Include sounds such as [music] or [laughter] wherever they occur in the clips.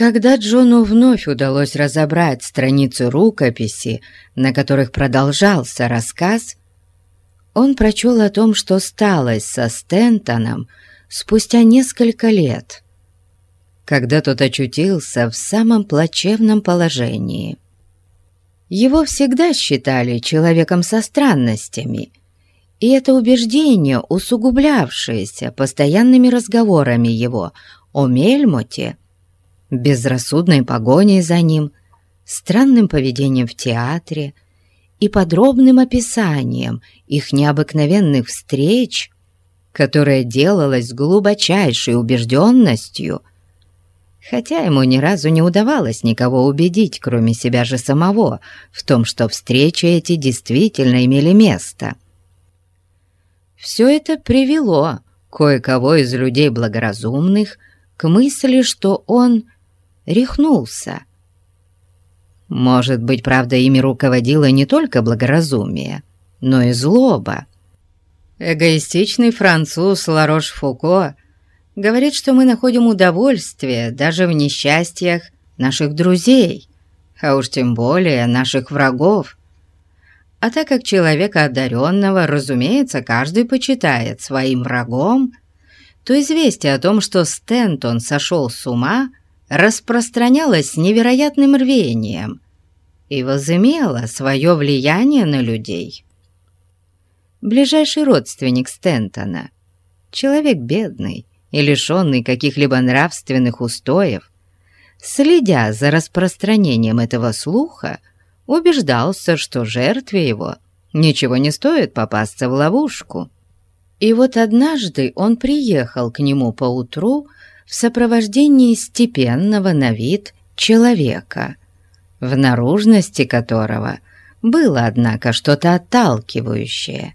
Когда Джону вновь удалось разобрать страницы рукописи, на которых продолжался рассказ, он прочел о том, что сталось со Стентоном спустя несколько лет, когда тот очутился в самом плачевном положении. Его всегда считали человеком со странностями, и это убеждение, усугублявшееся постоянными разговорами его о Мельмоте, безрассудной погоней за ним, странным поведением в театре и подробным описанием их необыкновенных встреч, которое делалось с глубочайшей убежденностью, хотя ему ни разу не удавалось никого убедить, кроме себя же самого, в том, что встречи эти действительно имели место. Все это привело кое-кого из людей благоразумных к мысли, что он рехнулся. Может быть, правда, ими руководило не только благоразумие, но и злоба. Эгоистичный француз Ларош Фуко говорит, что мы находим удовольствие даже в несчастьях наших друзей, а уж тем более наших врагов. А так как человека одаренного, разумеется, каждый почитает своим врагом, то известие о том, что Стентон сошел с ума, распространялось с невероятным рвением и возымело свое влияние на людей. Ближайший родственник Стентона, человек бедный и лишенный каких-либо нравственных устоев, следя за распространением этого слуха, убеждался, что жертве его ничего не стоит попасться в ловушку. И вот однажды он приехал к нему поутру в сопровождении степенного на вид человека, в наружности которого было, однако, что-то отталкивающее.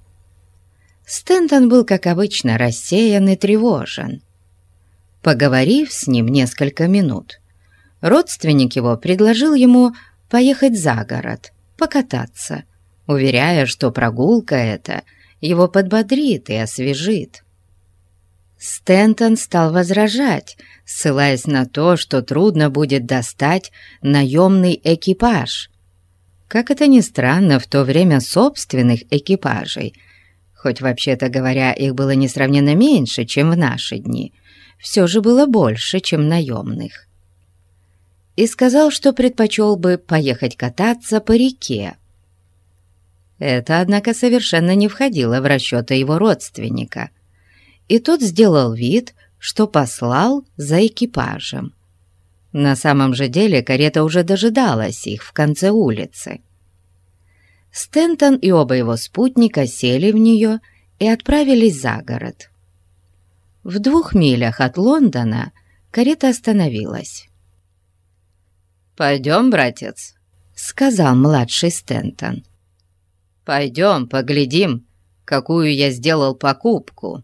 Стентон был, как обычно, рассеян и тревожен. Поговорив с ним несколько минут, родственник его предложил ему поехать за город, покататься, уверяя, что прогулка эта его подбодрит и освежит. Стентон стал возражать, ссылаясь на то, что трудно будет достать наемный экипаж. Как это ни странно, в то время собственных экипажей, хоть вообще-то говоря, их было несравненно меньше, чем в наши дни, все же было больше, чем наемных. И сказал, что предпочел бы поехать кататься по реке. Это, однако, совершенно не входило в расчеты его родственника — и тот сделал вид, что послал за экипажем. На самом же деле карета уже дожидалась их в конце улицы. Стентон и оба его спутника сели в нее и отправились за город. В двух милях от Лондона карета остановилась. «Пойдем, братец», — сказал младший Стентон. «Пойдем, поглядим, какую я сделал покупку».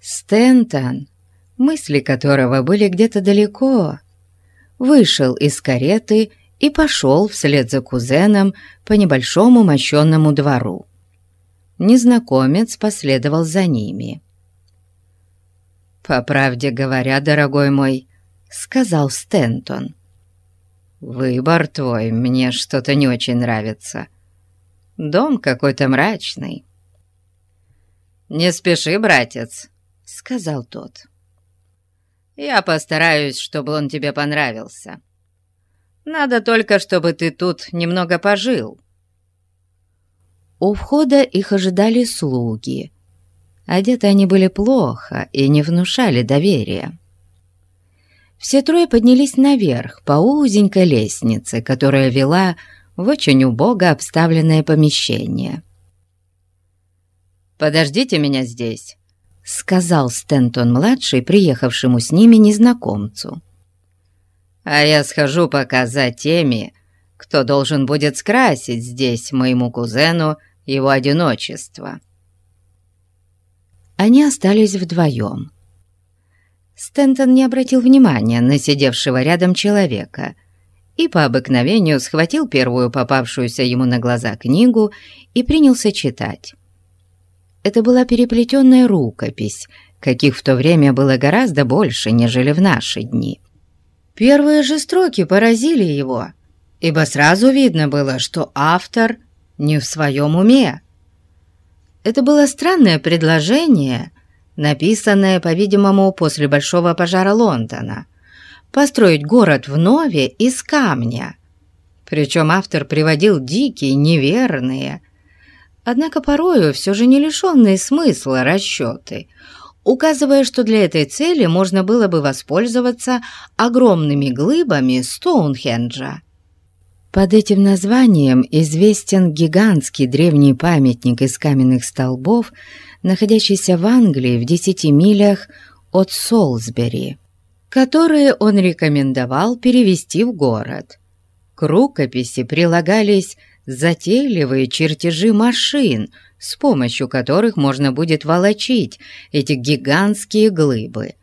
Стентон, мысли которого были где-то далеко, вышел из кареты и пошел вслед за кузеном по небольшому мощенному двору. Незнакомец последовал за ними. «По правде говоря, дорогой мой», — сказал Стентон, — «выбор твой мне что-то не очень нравится. Дом какой-то мрачный». «Не спеши, братец», — сказал тот. «Я постараюсь, чтобы он тебе понравился. Надо только, чтобы ты тут немного пожил». У входа их ожидали слуги. Одеты они были плохо и не внушали доверия. Все трое поднялись наверх по узенькой лестнице, которая вела в очень убого обставленное помещение. «Подождите меня здесь», сказал Стентон-младший, приехавшему с ними незнакомцу. «А я схожу пока за теми, кто должен будет скрасить здесь моему кузену его одиночество». Они остались вдвоем. Стентон не обратил внимания на сидевшего рядом человека и по обыкновению схватил первую попавшуюся ему на глаза книгу и принялся читать. Это была переплетенная рукопись, каких в то время было гораздо больше, нежели в наши дни. Первые же строки поразили его, ибо сразу видно было, что автор не в своем уме. Это было странное предложение, написанное, по-видимому, после большого пожара Лондона, построить город в Нове из камня. Причем автор приводил дикие, неверные, однако порою все же не лишенные смысла расчеты, указывая, что для этой цели можно было бы воспользоваться огромными глыбами Стоунхенджа. Под этим названием известен гигантский древний памятник из каменных столбов, находящийся в Англии в десяти милях от Солсбери, которые он рекомендовал перевести в город. К рукописи прилагались затейливые чертежи машин, с помощью которых можно будет волочить эти гигантские глыбы.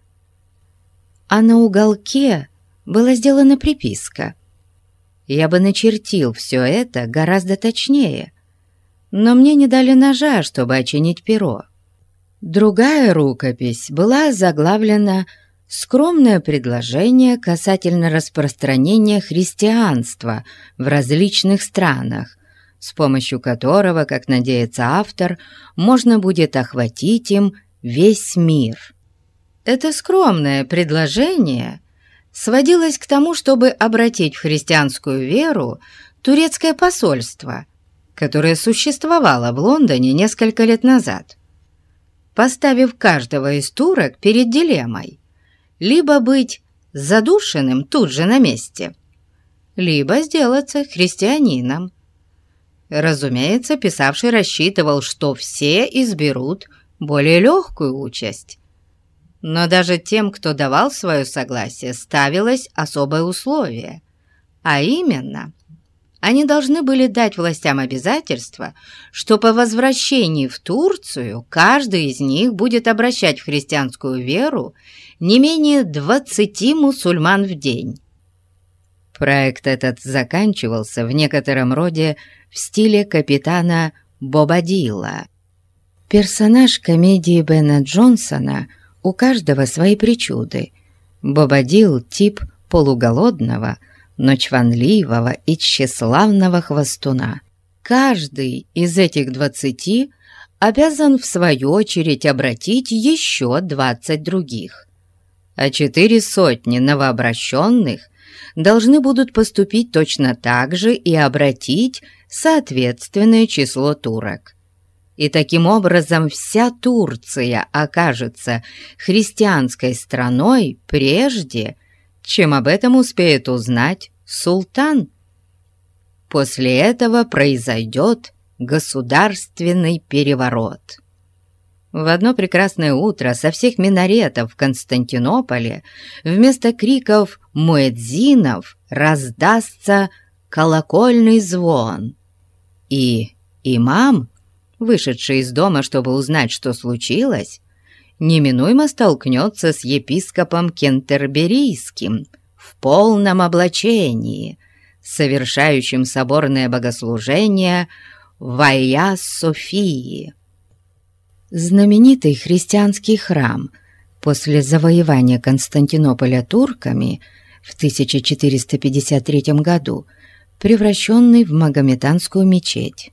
А на уголке была сделана приписка. Я бы начертил все это гораздо точнее, но мне не дали ножа, чтобы очинить перо. Другая рукопись была заглавлена скромное предложение касательно распространения христианства в различных странах, с помощью которого, как надеется автор, можно будет охватить им весь мир. Это скромное предложение сводилось к тому, чтобы обратить в христианскую веру турецкое посольство, которое существовало в Лондоне несколько лет назад, поставив каждого из турок перед дилеммой – либо быть задушенным тут же на месте, либо сделаться христианином. Разумеется, писавший рассчитывал, что все изберут более легкую участь. Но даже тем, кто давал свое согласие, ставилось особое условие, а именно – они должны были дать властям обязательство, что по возвращении в Турцию каждый из них будет обращать в христианскую веру не менее 20 мусульман в день. Проект этот заканчивался в некотором роде в стиле капитана Бобадила. Персонаж комедии Бена Джонсона у каждого свои причуды. Бобадил – тип полуголодного – но чванливого и тщеславного хвостуна. Каждый из этих двадцати обязан в свою очередь обратить еще двадцать других, а четыре сотни новообращенных должны будут поступить точно так же и обратить соответственное число турок. И таким образом вся Турция окажется христианской страной прежде, чем об этом успеет узнать султан. После этого произойдет государственный переворот. В одно прекрасное утро со всех минаретов в Константинополе вместо криков муэдзинов раздастся колокольный звон. И имам, вышедший из дома, чтобы узнать, что случилось, неминуемо столкнется с епископом Кентерберийским в полном облачении, совершающим соборное богослужение Вая Софии. Знаменитый христианский храм после завоевания Константинополя турками в 1453 году, превращенный в магометанскую мечеть.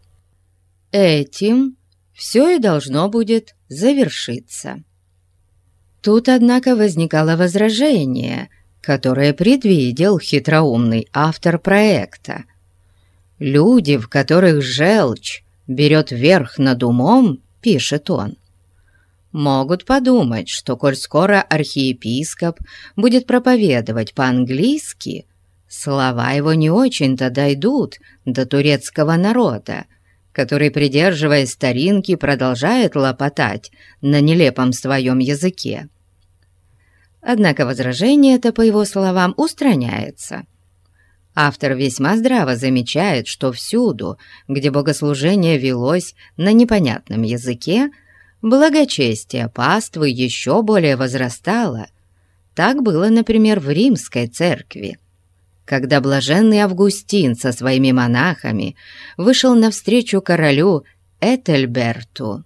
Этим все и должно будет завершиться. Тут, однако, возникало возражение, которое предвидел хитроумный автор проекта. «Люди, в которых желчь берет верх над умом, — пишет он, — могут подумать, что, коль скоро архиепископ будет проповедовать по-английски, слова его не очень-то дойдут до турецкого народа, который, придерживаясь старинки, продолжает лопотать на нелепом своем языке. Однако возражение это, по его словам, устраняется. Автор весьма здраво замечает, что всюду, где богослужение велось на непонятном языке, благочестие паствы еще более возрастало. Так было, например, в римской церкви. Когда блаженный Августин со своими монахами вышел навстречу королю Этельберту.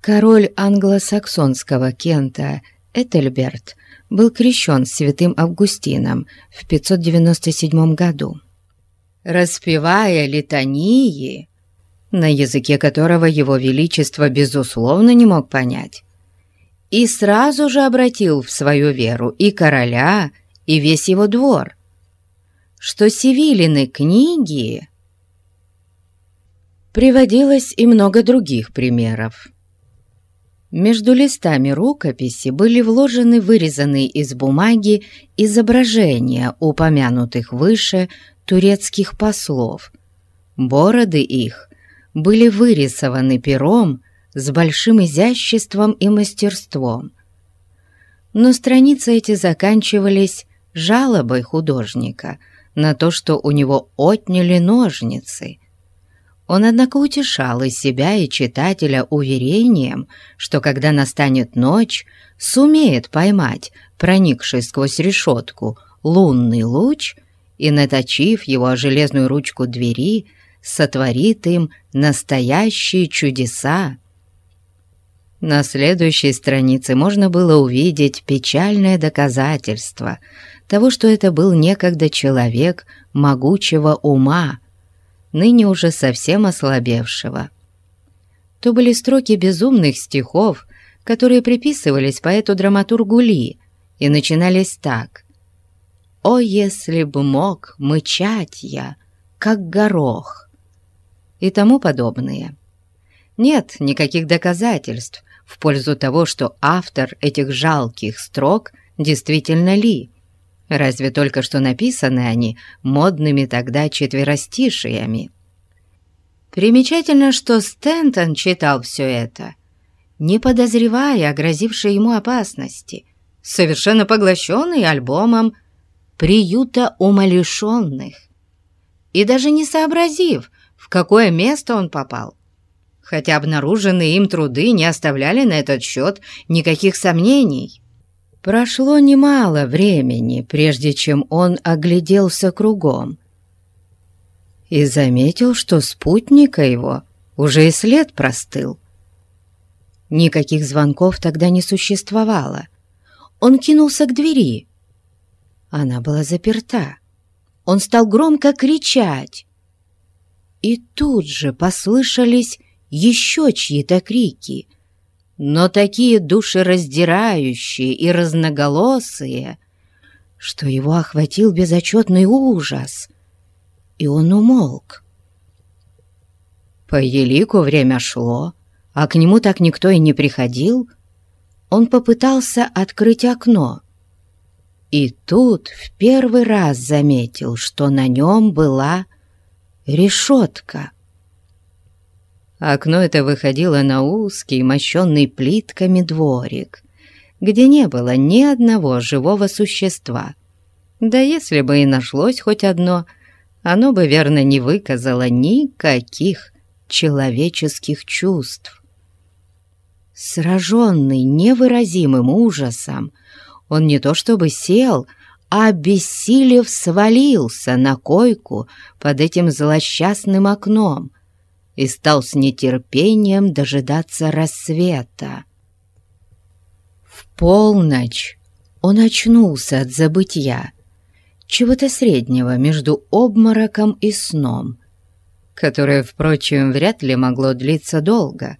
Король англосаксонского Кента Этельберт был крещен святым Августином в 597 году. Распевая литании, на языке которого его величество безусловно не мог понять, и сразу же обратил в свою веру и короля, и весь его двор, что Севилины книги приводилось и много других примеров. Между листами рукописи были вложены вырезанные из бумаги изображения упомянутых выше турецких послов. Бороды их были вырисованы пером с большим изяществом и мастерством. Но страницы эти заканчивались жалобой художника на то, что у него отняли ножницы – он, однако, утешал и себя, и читателя уверением, что когда настанет ночь, сумеет поймать, проникший сквозь решетку, лунный луч и, наточив его о железную ручку двери, сотворит им настоящие чудеса. На следующей странице можно было увидеть печальное доказательство того, что это был некогда человек могучего ума, ныне уже совсем ослабевшего. То были строки безумных стихов, которые приписывались поэту-драматургу Ли и начинались так. «О, если б мог мычать я, как горох!» и тому подобные. Нет никаких доказательств в пользу того, что автор этих жалких строк действительно Ли – разве только что написаны они модными тогда четверостишиями. Примечательно, что Стентон читал все это, не подозревая о грозившей ему опасности, совершенно поглощенный альбомом «Приюта умалишенных», и даже не сообразив, в какое место он попал, хотя обнаруженные им труды не оставляли на этот счет никаких сомнений. Прошло немало времени, прежде чем он огляделся кругом и заметил, что спутника его уже и след простыл. Никаких звонков тогда не существовало. Он кинулся к двери. Она была заперта. Он стал громко кричать. И тут же послышались еще чьи-то крики — но такие душераздирающие и разноголосые, что его охватил безотчетный ужас, и он умолк. По елику время шло, а к нему так никто и не приходил. Он попытался открыть окно, и тут в первый раз заметил, что на нем была решетка. Окно это выходило на узкий, мощенный плитками дворик, где не было ни одного живого существа. Да если бы и нашлось хоть одно, оно бы верно не выказало никаких человеческих чувств. Сраженный невыразимым ужасом, он не то чтобы сел, а, обессилев, свалился на койку под этим злосчастным окном — и стал с нетерпением дожидаться рассвета. В полночь он очнулся от забытья, чего-то среднего между обмороком и сном, которое, впрочем, вряд ли могло длиться долго.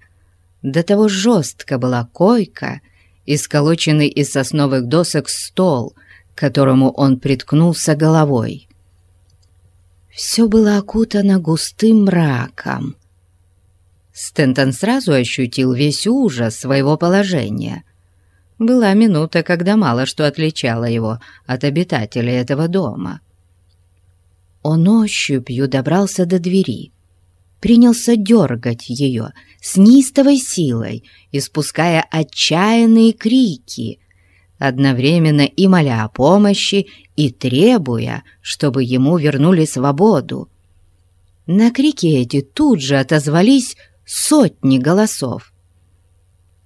До того жестко была койка и сколоченный из сосновых досок стол, к которому он приткнулся головой. Все было окутано густым мраком, Стентон сразу ощутил весь ужас своего положения. Была минута, когда мало что отличало его от обитателей этого дома. Он ощупью добрался до двери, принялся дергать ее с неистовой силой, испуская отчаянные крики, одновременно и моля о помощи, и требуя, чтобы ему вернули свободу. На крики эти тут же отозвались сотни голосов.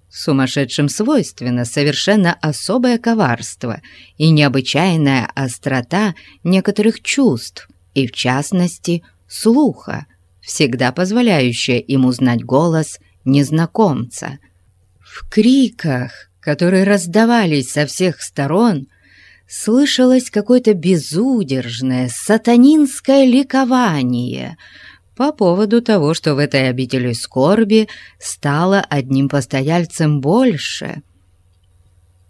Сумасшедшим свойственно совершенно особое коварство и необычайная острота некоторых чувств, и в частности слуха, всегда позволяющая им узнать голос незнакомца. В криках, которые раздавались со всех сторон, слышалось какое-то безудержное сатанинское ликование по поводу того, что в этой обители скорби стало одним постояльцем больше.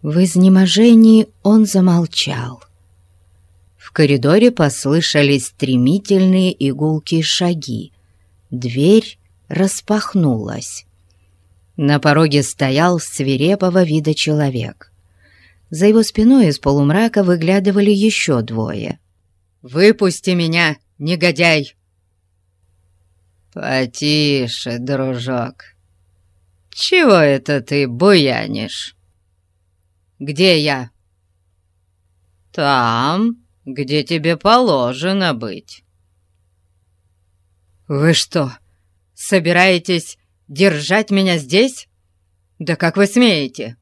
В изнеможении он замолчал. В коридоре послышались стремительные игулки шаги. Дверь распахнулась. На пороге стоял свирепого вида человек. За его спиной из полумрака выглядывали еще двое. «Выпусти меня, негодяй!» «Потише, дружок. Чего это ты буянишь?» «Где я?» «Там, где тебе положено быть». «Вы что, собираетесь держать меня здесь? Да как вы смеете?»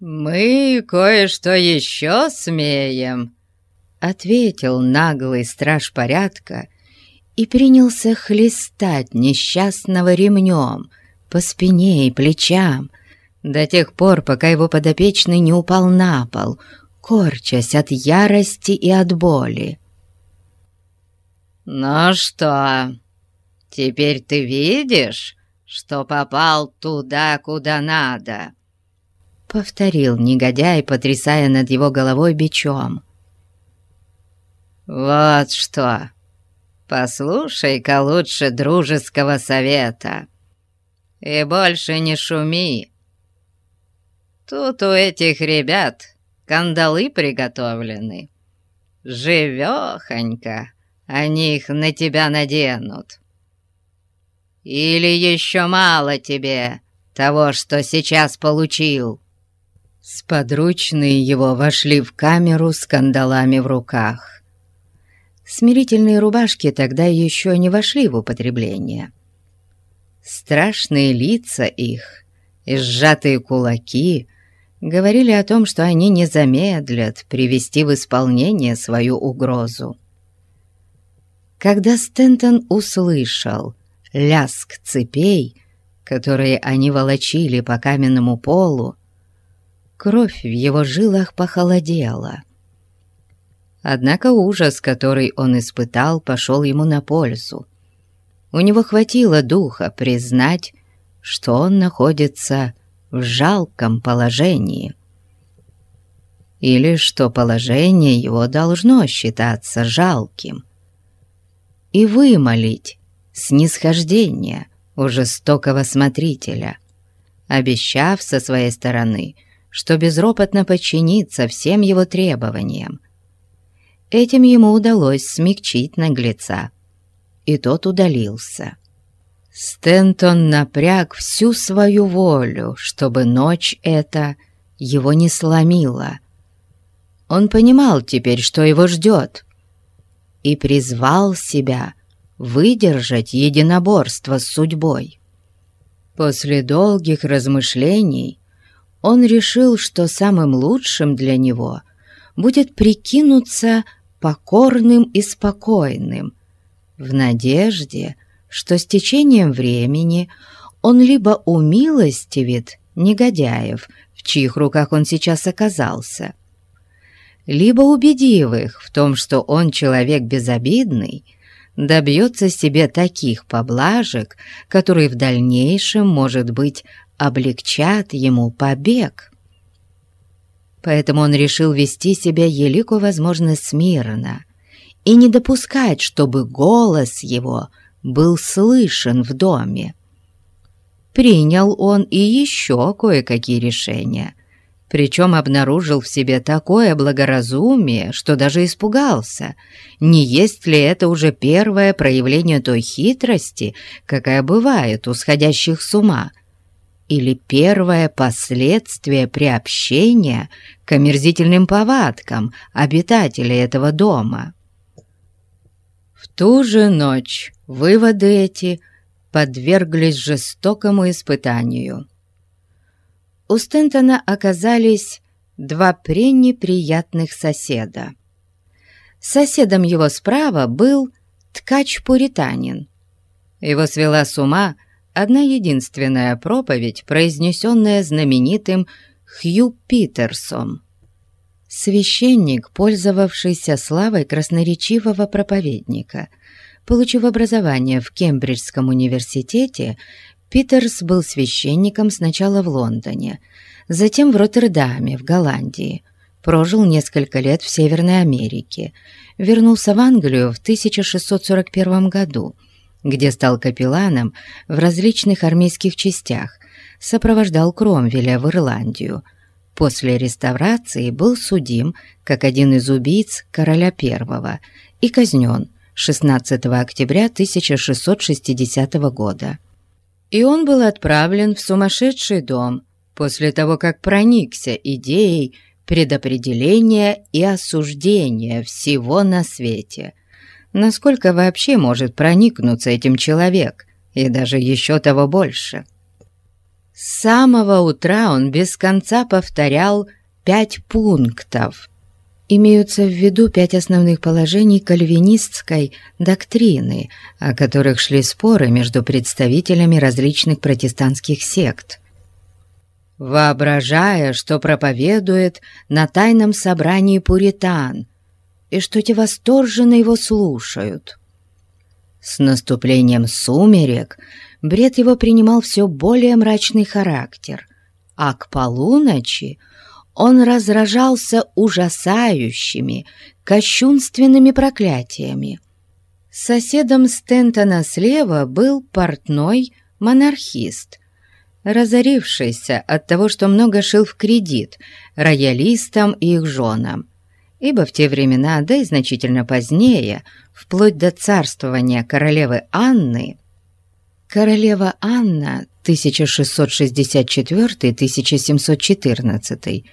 «Мы кое-что еще смеем», — ответил наглый страж порядка и принялся хлестать несчастного ремнем по спине и плечам до тех пор, пока его подопечный не упал на пол, корчась от ярости и от боли. «Ну что, теперь ты видишь, что попал туда, куда надо?» Повторил негодяй, потрясая над его головой бичом. «Вот что! Послушай-ка лучше дружеского совета и больше не шуми. Тут у этих ребят кандалы приготовлены. Живехонько они их на тебя наденут. Или еще мало тебе того, что сейчас получил?» Сподручные его вошли в камеру с кандалами в руках. Смирительные рубашки тогда еще не вошли в употребление. Страшные лица их и сжатые кулаки говорили о том, что они не замедлят привести в исполнение свою угрозу. Когда Стентон услышал ляск цепей, которые они волочили по каменному полу, кровь в его жилах похолодела. Однако ужас, который он испытал, пошел ему на пользу. У него хватило духа признать, что он находится в жалком положении. Или что положение его должно считаться жалким. И вымолить снисхождение у жестокого смотрителя, обещав со своей стороны – что безропотно подчинится всем его требованиям. Этим ему удалось смягчить наглеца, и тот удалился. Стентон напряг всю свою волю, чтобы ночь эта его не сломила. Он понимал теперь, что его ждет, и призвал себя выдержать единоборство с судьбой. После долгих размышлений он решил, что самым лучшим для него будет прикинуться покорным и спокойным, в надежде, что с течением времени он либо умилостивит негодяев, в чьих руках он сейчас оказался, либо убедив их в том, что он человек безобидный, добьется себе таких поблажек, которые в дальнейшем, может быть, облегчат ему побег. Поэтому он решил вести себя елико возможно смирно и не допускать, чтобы голос его был слышен в доме. Принял он и еще кое-какие решения, причем обнаружил в себе такое благоразумие, что даже испугался, не есть ли это уже первое проявление той хитрости, какая бывает у сходящих с ума – или первое последствие приобщения к омерзительным повадкам обитателей этого дома. В ту же ночь выводы эти подверглись жестокому испытанию. У Стентона оказались два пренеприятных соседа. Соседом его справа был ткач-пуританин. Его свела с ума одна единственная проповедь, произнесенная знаменитым Хью Питерсом. Священник, пользовавшийся славой красноречивого проповедника. Получив образование в Кембриджском университете, Питерс был священником сначала в Лондоне, затем в Роттердаме, в Голландии. Прожил несколько лет в Северной Америке, вернулся в Англию в 1641 году, где стал капелланом в различных армейских частях, сопровождал Кромвеля в Ирландию. После реставрации был судим как один из убийц короля I и казнен 16 октября 1660 года и он был отправлен в сумасшедший дом после того, как проникся идеей предопределения и осуждения всего на свете. Насколько вообще может проникнуться этим человек, и даже еще того больше. С самого утра он без конца повторял пять пунктов – имеются в виду пять основных положений кальвинистской доктрины, о которых шли споры между представителями различных протестантских сект. Воображая, что проповедует на тайном собрании пуритан, и что те восторженно его слушают. С наступлением сумерек бред его принимал все более мрачный характер, а к полуночи — он разражался ужасающими, кощунственными проклятиями. Соседом Стентона слева был портной монархист, разорившийся от того, что много шил в кредит роялистам и их женам, ибо в те времена, да и значительно позднее, вплоть до царствования королевы Анны, королева Анна 1664-1714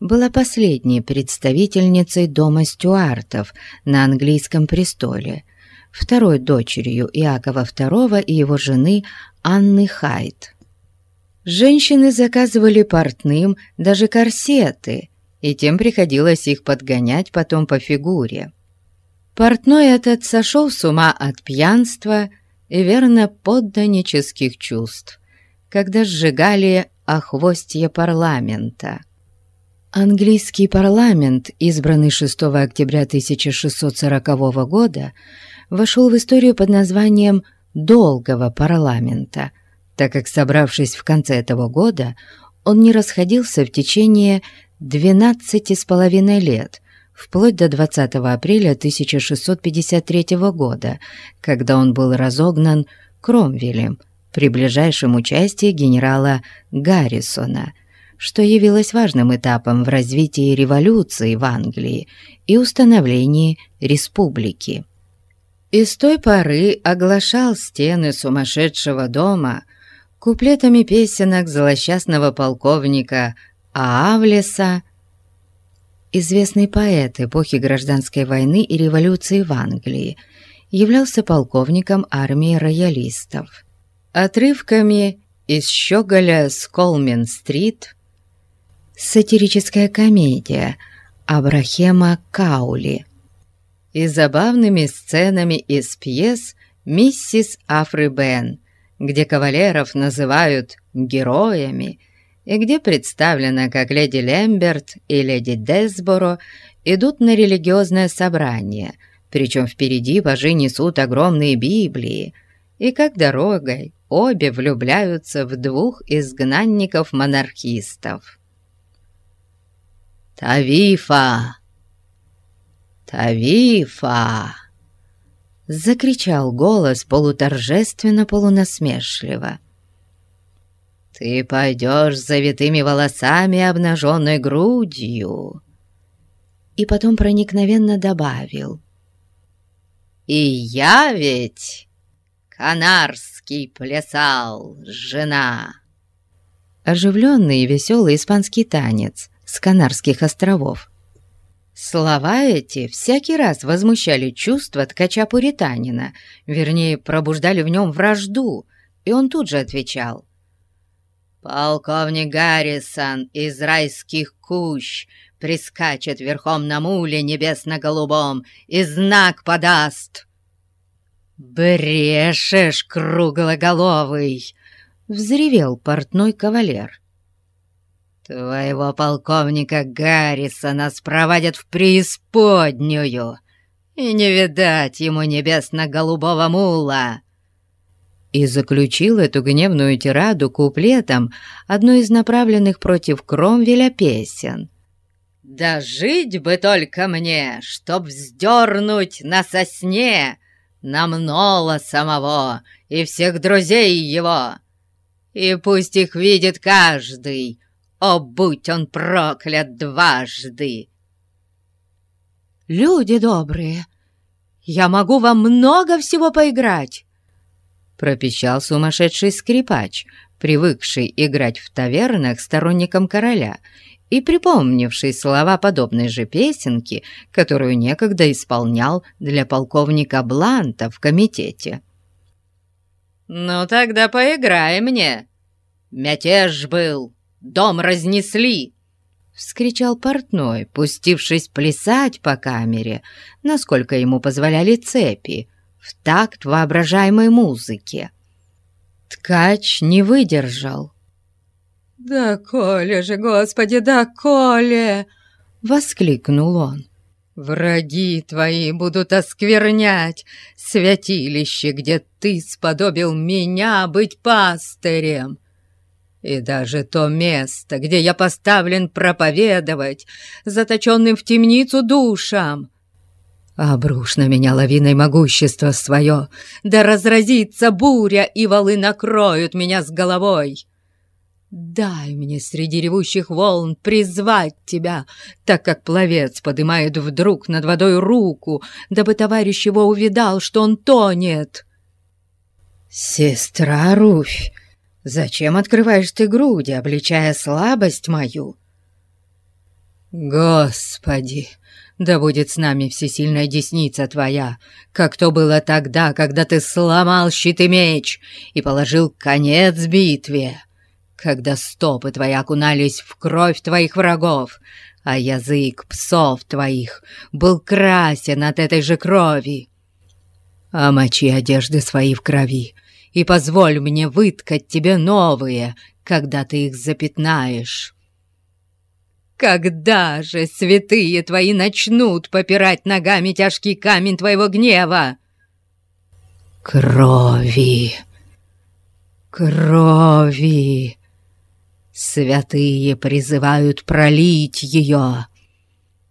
была последней представительницей дома Стюартов на английском престоле, второй дочерью Иакова II и его жены Анны Хайт. Женщины заказывали портным даже корсеты, и тем приходилось их подгонять потом по фигуре. Портной этот сошел с ума от пьянства и верно подданнических чувств когда сжигали охвостье парламента. Английский парламент, избранный 6 октября 1640 года, вошел в историю под названием «Долгого парламента», так как, собравшись в конце этого года, он не расходился в течение 12 с половиной лет, вплоть до 20 апреля 1653 года, когда он был разогнан Кромвелем – при ближайшем участии генерала Гаррисона, что явилось важным этапом в развитии революции в Англии и установлении республики. И с той поры оглашал стены сумасшедшего дома куплетами песенок злосчастного полковника Аавлеса, известный поэт эпохи Гражданской войны и революции в Англии, являлся полковником армии роялистов. Отрывками из Щеголя с Колмен-стрит, сатирическая комедия Абрахема Каули и забавными сценами из пьес «Миссис Афры Бен», где кавалеров называют героями, и где представлено, как леди Лемберт и леди Десборо идут на религиозное собрание, причем впереди пажи несут огромные Библии, и как дорогой обе влюбляются в двух изгнанников-монархистов. «Тавифа! Тавифа!» Закричал голос полуторжественно-полунасмешливо. «Ты пойдешь с завитыми волосами и обнаженной грудью!» И потом проникновенно добавил. «И я ведь канарский плясал, жена!» Оживленный и веселый испанский танец с Канарских островов. Слова эти всякий раз возмущали чувства ткача-пуританина, вернее, пробуждали в нем вражду, и он тут же отвечал. «Полковник Гаррисон из райских кущ прискачет верхом на муле небесно-голубом и знак подаст!» «Брешешь, круглоголовый!» взревел портной кавалер. «Твоего полковника Гаррисона спровадят в преисподнюю, и не видать ему небесно-голубого мула!» И заключил эту гневную тираду куплетом одной из направленных против Кромвеля песен. «Да жить бы только мне, чтоб вздернуть на сосне намнуло самого и всех друзей его, и пусть их видит каждый, о, будь он проклят дважды!» «Люди добрые, я могу вам много всего поиграть!» Пропищал сумасшедший скрипач, привыкший играть в тавернах сторонником короля и припомнивший слова подобной же песенки, которую некогда исполнял для полковника Бланта в комитете. «Ну тогда поиграй мне! Мятеж был, дом разнесли!» — вскричал портной, пустившись плясать по камере, насколько ему позволяли цепи, в такт воображаемой музыки. Ткач не выдержал. «Да коле же, Господи, да коле!» — воскликнул он. «Враги твои будут осквернять святилище, где ты сподобил меня быть пастырем, и даже то место, где я поставлен проповедовать, заточенным в темницу душам. Обрушь на меня лавиной могущество свое, да разразится буря, и валы накроют меня с головой. Дай мне среди ревущих волн призвать тебя, так как пловец подымает вдруг над водой руку, дабы товарищ его увидал, что он тонет. «Сестра Руфь, зачем открываешь ты груди, обличая слабость мою?» «Господи, да будет с нами всесильная десница твоя, как то было тогда, когда ты сломал щит и меч и положил конец битве!» когда стопы твои окунались в кровь твоих врагов, а язык псов твоих был красен от этой же крови. Омочи одежды свои в крови и позволь мне выткать тебе новые, когда ты их запятнаешь. Когда же святые твои начнут попирать ногами тяжкий камень твоего гнева? Крови, крови, Святые призывают пролить ее.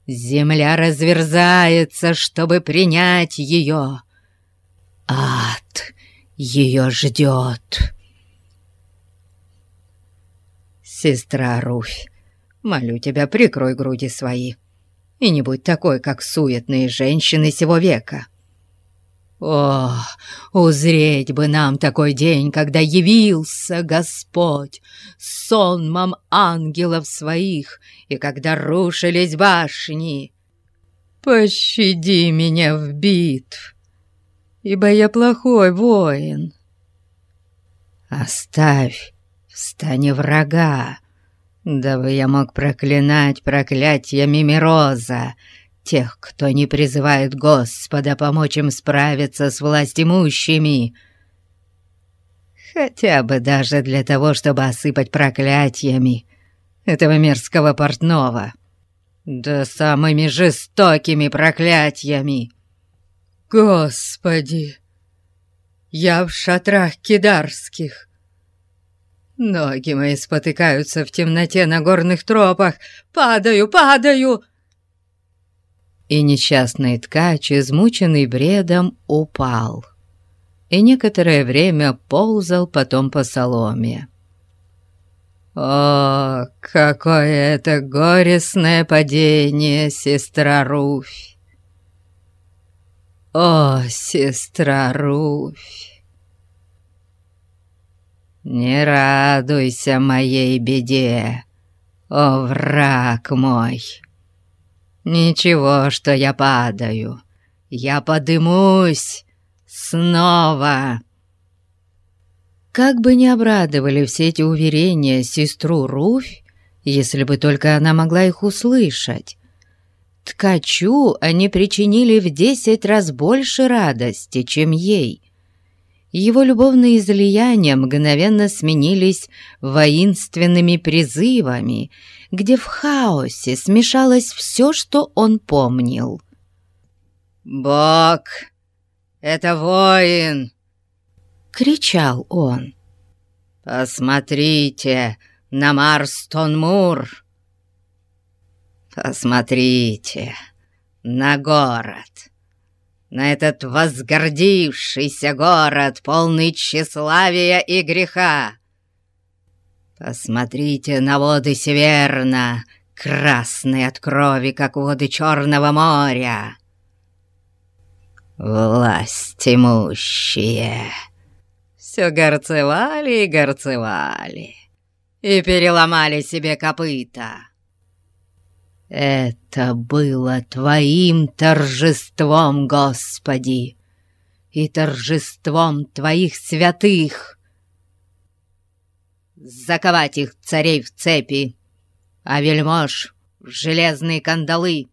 Земля разверзается, чтобы принять ее. Ад ее ждет. Сестра Руфь, молю тебя, прикрой груди свои и не будь такой, как суетные женщины сего века. О, узреть бы нам такой день, когда явился Господь сонмом ангелов своих, и когда рушились башни. Пощади меня в битв, ибо я плохой воин. Оставь в стане врага, дабы я мог проклинать проклятиями Мироза, тех, кто не призывает Господа помочь им справиться с властимущими. Хотя бы даже для того, чтобы осыпать проклятиями этого мерзкого портного. Да самыми жестокими проклятиями. Господи, я в шатрах кидарских. Ноги мои спотыкаются в темноте на горных тропах. Падаю, падаю!» и несчастный ткач, измученный бредом, упал и некоторое время ползал потом по соломе. «О, какое это горестное падение, сестра Руфь! О, сестра Руфь! Не радуйся моей беде, о, враг мой!» «Ничего, что я падаю. Я подымусь снова!» Как бы ни обрадовали все эти уверения сестру Руфь, если бы только она могла их услышать. Ткачу они причинили в десять раз больше радости, чем ей. Его любовные излияния мгновенно сменились воинственными призывами, где в хаосе смешалось все, что он помнил. «Бог — это воин!» — кричал он. «Посмотрите на Марстон-Мур! Посмотрите на город!» На этот возгордившийся город, полный тщеславия и греха. Посмотрите на воды Северна, красные от крови, как воды Черного моря. Власть имущие все горцевали и горцевали и переломали себе копыта. Это было Твоим торжеством, Господи, и торжеством Твоих святых. Заковать их царей в цепи, а вельмож в железные кандалы.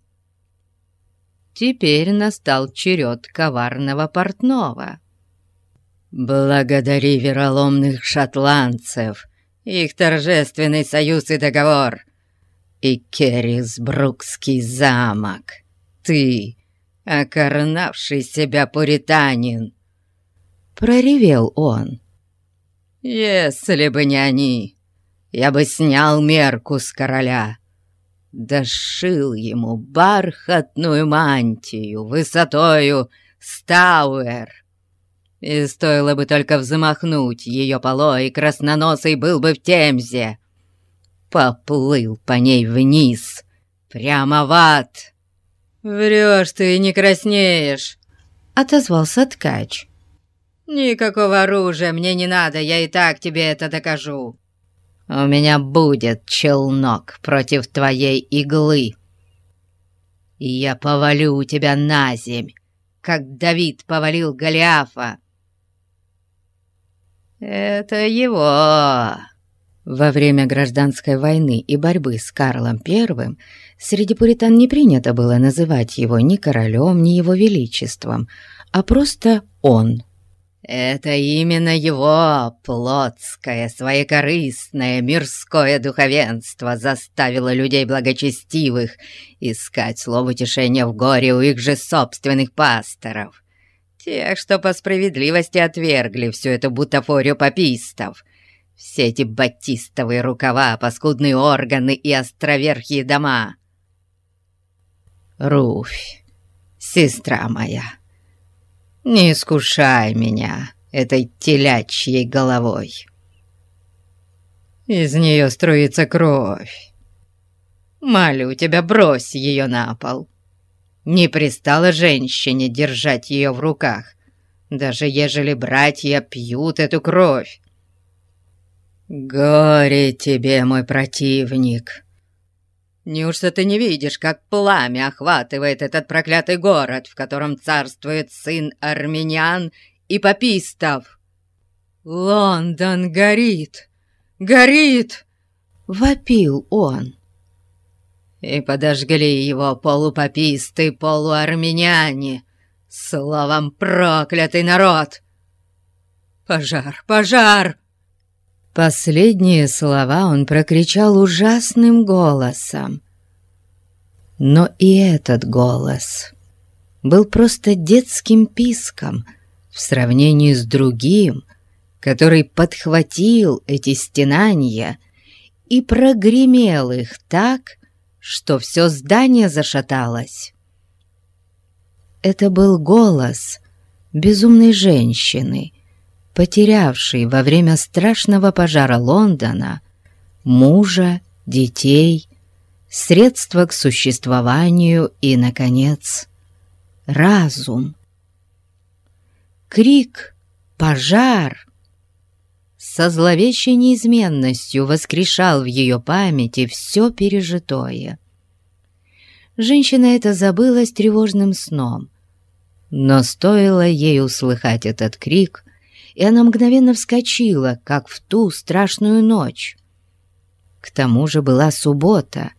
Теперь настал черед коварного портного. «Благодари вероломных шотландцев, их торжественный союз и договор!» И Керрисбрукский замок. Ты, окорнавший себя пуританин!» Проревел он. «Если бы не они, я бы снял мерку с короля, дошил ему бархатную мантию высотою стауэр, и стоило бы только взмахнуть ее полой, красноносый был бы в темзе поплыл по ней вниз, прямо в ад. «Врешь ты и не краснеешь», — отозвался ткач. «Никакого оружия мне не надо, я и так тебе это докажу. У меня будет челнок против твоей иглы, и я повалю тебя на земь, как Давид повалил Голиафа». «Это его!» Во время гражданской войны и борьбы с Карлом I среди пуритан не принято было называть его ни королем, ни его величеством, а просто «он». Это именно его плотское, своекорыстное, мирское духовенство заставило людей благочестивых искать слово утешения в горе у их же собственных пасторов. Тех, что по справедливости отвергли всю эту бутафорию попистов — все эти батистовые рукава, паскудные органы и островерхие дома. Руфь, сестра моя, не искушай меня этой телячьей головой. Из нее струится кровь. Молю тебя, брось ее на пол. Не пристало женщине держать ее в руках, даже ежели братья пьют эту кровь. «Горе тебе, мой противник! Неужто ты не видишь, как пламя охватывает этот проклятый город, в котором царствует сын армян и попистов? Лондон горит! Горит!» — вопил он. «И подожгли его полупописты, полуармяне, словом, проклятый народ! Пожар, пожар!» Последние слова он прокричал ужасным голосом. Но и этот голос был просто детским писком в сравнении с другим, который подхватил эти стенания и прогремел их так, что все здание зашаталось. Это был голос безумной женщины — потерявший во время страшного пожара Лондона мужа, детей, средства к существованию и, наконец, разум. Крик «Пожар!» со зловещей неизменностью воскрешал в ее памяти все пережитое. Женщина это забыла с тревожным сном, но стоило ей услыхать этот крик, и она мгновенно вскочила, как в ту страшную ночь. К тому же была суббота,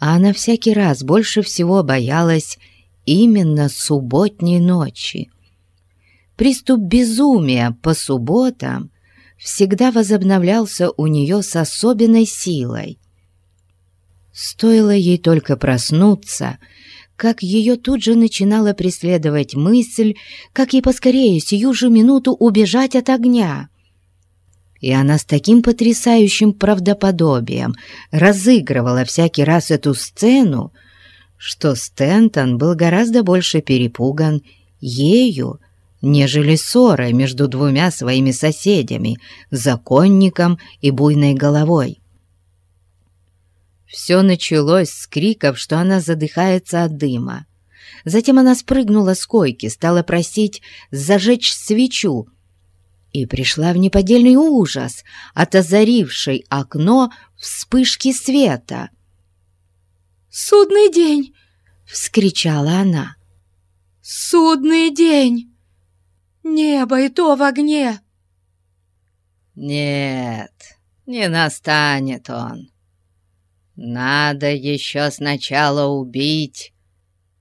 а она всякий раз больше всего боялась именно субботней ночи. приступ безумия по субботам всегда возобновлялся у нее с особенной силой. Стоило ей только проснуться, как ее тут же начинала преследовать мысль, как ей поскорее сию же минуту убежать от огня. И она с таким потрясающим правдоподобием разыгрывала всякий раз эту сцену, что Стентон был гораздо больше перепуган ею, нежели ссорой между двумя своими соседями, законником и буйной головой. Все началось с криков, что она задыхается от дыма. Затем она спрыгнула с койки, стала просить зажечь свечу и пришла в неподдельный ужас от озарившей окно вспышки света. «Судный день!» — вскричала она. «Судный день! Небо и то в огне!» «Нет, не настанет он. Надо еще сначала убить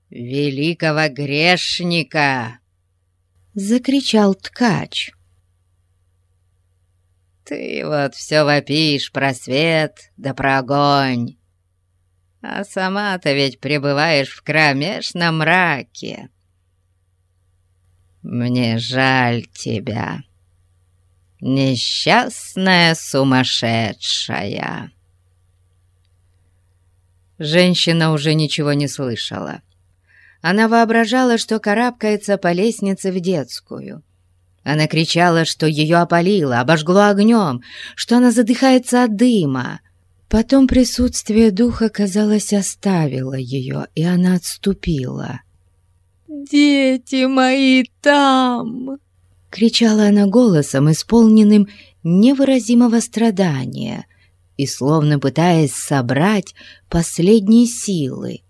великого грешника!» — закричал ткач. «Ты вот все вопишь про свет да про огонь, а сама-то ведь пребываешь в кромешном мраке. Мне жаль тебя, несчастная сумасшедшая». Женщина уже ничего не слышала. Она воображала, что карабкается по лестнице в детскую. Она кричала, что ее опалило, обожгло огнем, что она задыхается от дыма. Потом присутствие духа, казалось, оставило ее, и она отступила. «Дети мои там!» — кричала она голосом, исполненным невыразимого страдания, и словно пытаясь собрать последние силы.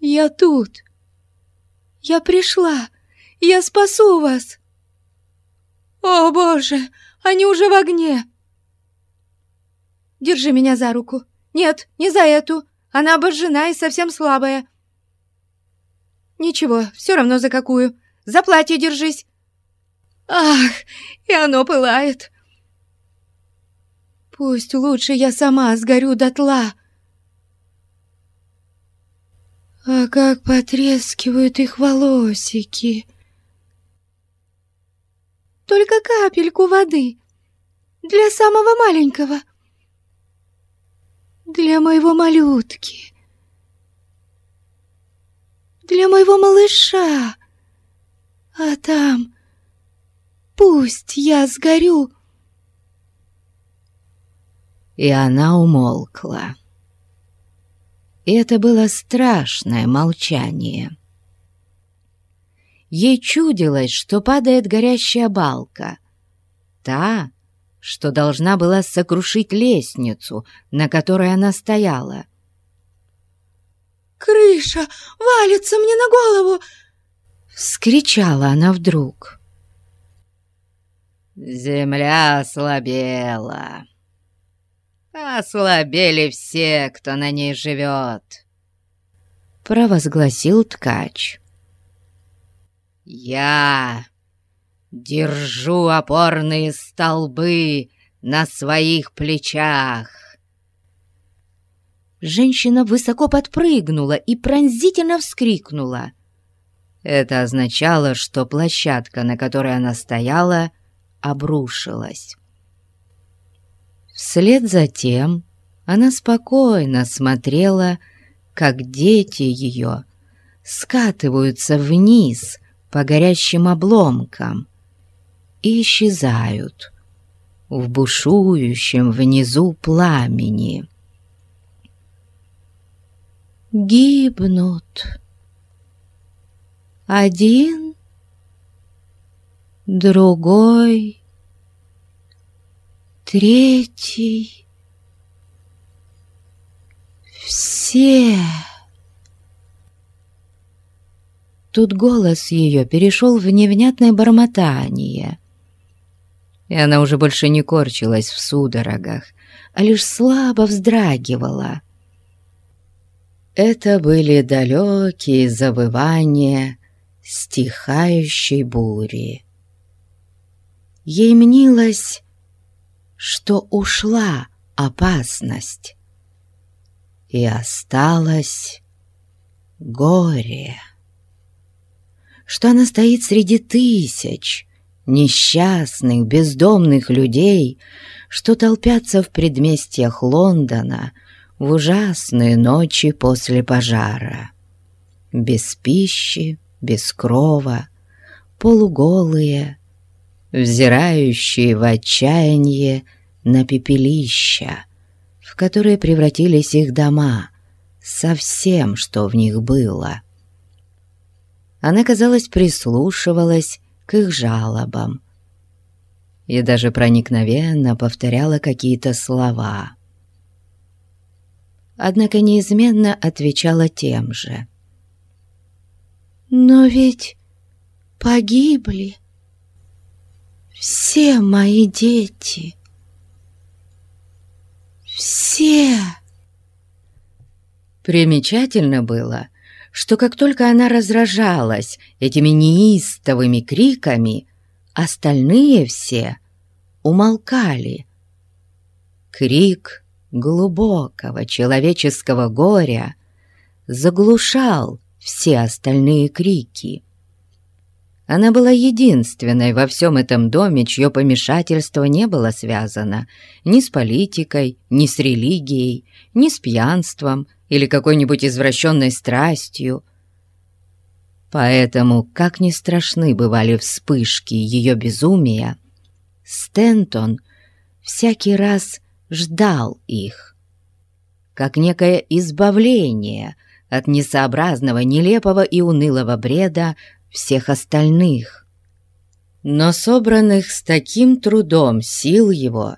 «Я тут! Я пришла! Я спасу вас!» «О, Боже! Они уже в огне!» «Держи меня за руку! Нет, не за эту! Она обожжена и совсем слабая!» «Ничего, все равно за какую! За платье держись!» «Ах, и оно пылает!» Пусть лучше я сама сгорю дотла. А как потрескивают их волосики. Только капельку воды. Для самого маленького. Для моего малютки. Для моего малыша. А там пусть я сгорю и она умолкла. И это было страшное молчание. Ей чудилось, что падает горящая балка. Та, что должна была сокрушить лестницу, на которой она стояла. «Крыша валится мне на голову!» — вскричала она вдруг. «Земля ослабела», «Ослабели все, кто на ней живет», — провозгласил ткач. «Я держу опорные столбы на своих плечах». Женщина высоко подпрыгнула и пронзительно вскрикнула. Это означало, что площадка, на которой она стояла, обрушилась. Вслед за тем она спокойно смотрела, как дети ее скатываются вниз по горящим обломкам и исчезают в бушующем внизу пламени. Гибнут. Один, другой, третий. Все. Тут голос ее перешел в невнятное бормотание. И она уже больше не корчилась в судорогах, а лишь слабо вздрагивала. Это были далекие завывания стихающей бури. Ей мнилось, что ушла опасность, и осталось горе, что она стоит среди тысяч несчастных, бездомных людей, что толпятся в предместьях Лондона в ужасные ночи после пожара. Без пищи, без крова, полуголые, взирающие в отчаяние на пепелища, в которые превратились их дома, со всем, что в них было. Она, казалось, прислушивалась к их жалобам и даже проникновенно повторяла какие-то слова. Однако неизменно отвечала тем же. «Но ведь погибли все мои дети. Все. Примечательно было, что как только она разражалась этими неистовыми криками, остальные все умолкали. Крик глубокого человеческого горя заглушал все остальные крики. Она была единственной во всем этом доме, чье помешательство не было связано ни с политикой, ни с религией, ни с пьянством или какой-нибудь извращенной страстью. Поэтому, как ни страшны бывали вспышки ее безумия, Стентон всякий раз ждал их, как некое избавление от несообразного, нелепого и унылого бреда, всех остальных. Но собранных с таким трудом сил его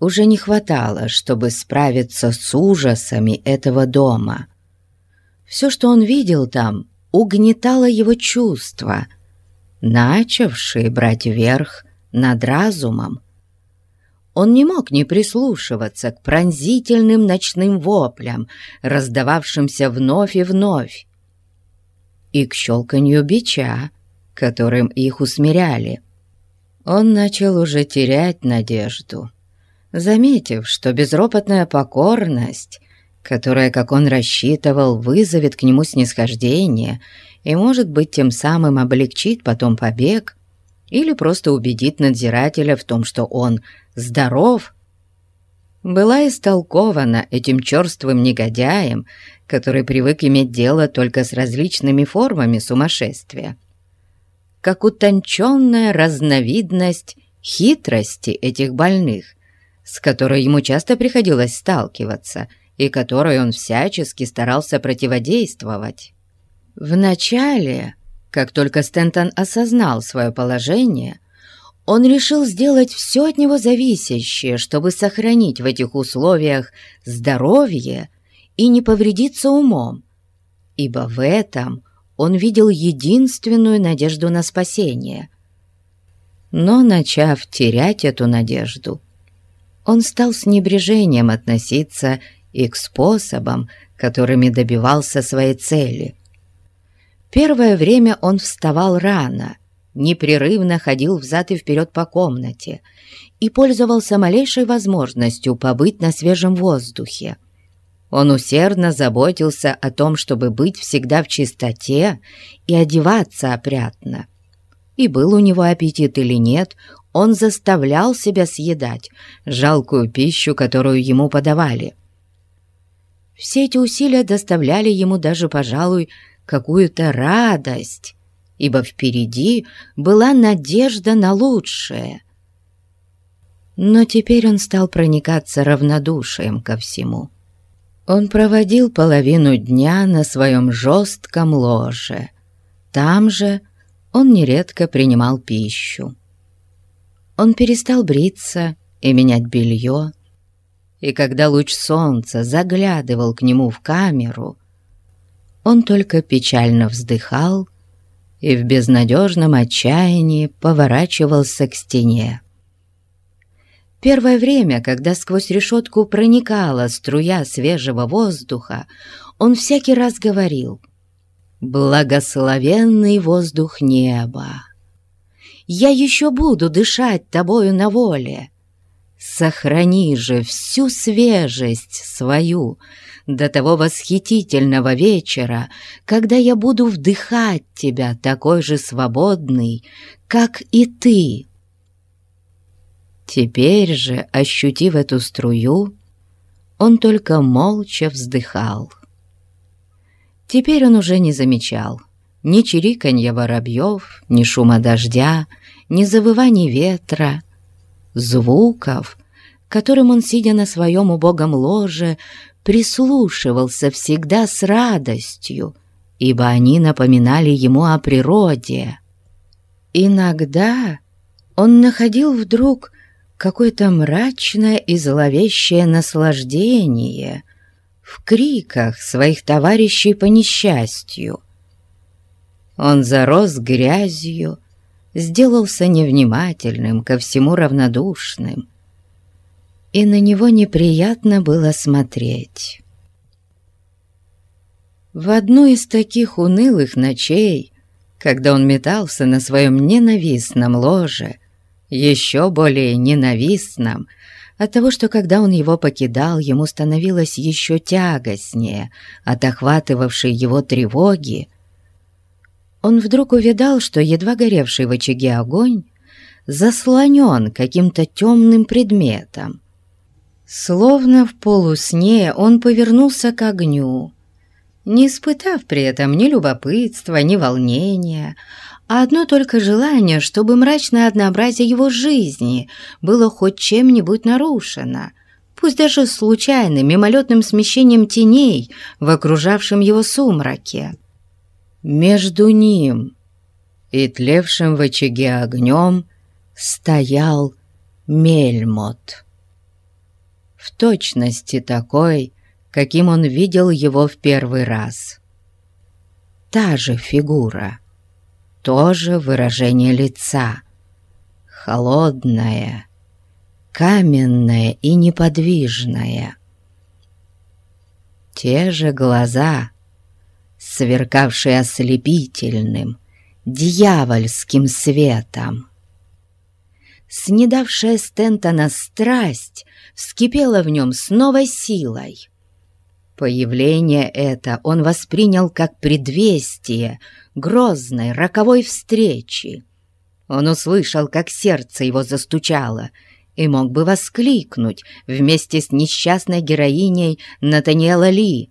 уже не хватало, чтобы справиться с ужасами этого дома. Все, что он видел там, угнетало его чувства, начавшие брать верх над разумом. Он не мог не прислушиваться к пронзительным ночным воплям, раздававшимся вновь и вновь, и к щелканью бича, которым их усмиряли. Он начал уже терять надежду, заметив, что безропотная покорность, которая, как он рассчитывал, вызовет к нему снисхождение и, может быть, тем самым облегчит потом побег или просто убедит надзирателя в том, что он здоров, была истолкована этим черствым негодяем, который привык иметь дело только с различными формами сумасшествия. Как утонченная разновидность хитрости этих больных, с которой ему часто приходилось сталкиваться и которой он всячески старался противодействовать. Вначале, как только Стентон осознал свое положение, он решил сделать все от него зависящее, чтобы сохранить в этих условиях здоровье и не повредиться умом, ибо в этом он видел единственную надежду на спасение. Но, начав терять эту надежду, он стал с небрежением относиться и к способам, которыми добивался своей цели. Первое время он вставал рано, непрерывно ходил взад и вперед по комнате и пользовался малейшей возможностью побыть на свежем воздухе. Он усердно заботился о том, чтобы быть всегда в чистоте и одеваться опрятно. И был у него аппетит или нет, он заставлял себя съедать жалкую пищу, которую ему подавали. Все эти усилия доставляли ему даже, пожалуй, какую-то радость, ибо впереди была надежда на лучшее. Но теперь он стал проникаться равнодушием ко всему. Он проводил половину дня на своем жестком ложе. Там же он нередко принимал пищу. Он перестал бриться и менять белье, и когда луч солнца заглядывал к нему в камеру, он только печально вздыхал и в безнадежном отчаянии поворачивался к стене. Первое время, когда сквозь решетку проникала струя свежего воздуха, он всякий раз говорил благословенный воздух неба. Я еще буду дышать тобою на воле. Сохрани же всю свежесть свою до того восхитительного вечера, когда я буду вдыхать тебя такой же свободный, как и ты. Теперь же, ощутив эту струю, он только молча вздыхал. Теперь он уже не замечал ни чириканья воробьев, ни шума дождя, ни завываний ветра, звуков, которым он, сидя на своем убогом ложе, прислушивался всегда с радостью, ибо они напоминали ему о природе. Иногда он находил вдруг какое-то мрачное и зловещее наслаждение в криках своих товарищей по несчастью. Он зарос грязью, сделался невнимательным, ко всему равнодушным, и на него неприятно было смотреть. В одну из таких унылых ночей, когда он метался на своем ненавистном ложе, еще более ненавистном, от того, что когда он его покидал, ему становилось еще тягостнее от охватывавшей его тревоги, он вдруг увидал, что едва горевший в очаге огонь заслонен каким-то темным предметом. Словно в полусне он повернулся к огню, не испытав при этом ни любопытства, ни волнения, а одно только желание, чтобы мрачное однообразие его жизни было хоть чем-нибудь нарушено, пусть даже случайным мимолетным смещением теней в окружавшем его сумраке. Между ним и тлевшим в очаге огнем стоял Мельмот. В точности такой, каким он видел его в первый раз. Та же фигура, то же выражение лица, холодное, каменное и неподвижное. Те же глаза, сверкавшие ослепительным, дьявольским светом. Снедавшая Стентона страсть вскипела в нем с новой силой. Появление это он воспринял как предвестие грозной роковой встречи. Он услышал, как сердце его застучало, и мог бы воскликнуть вместе с несчастной героиней Натаниэла Ли.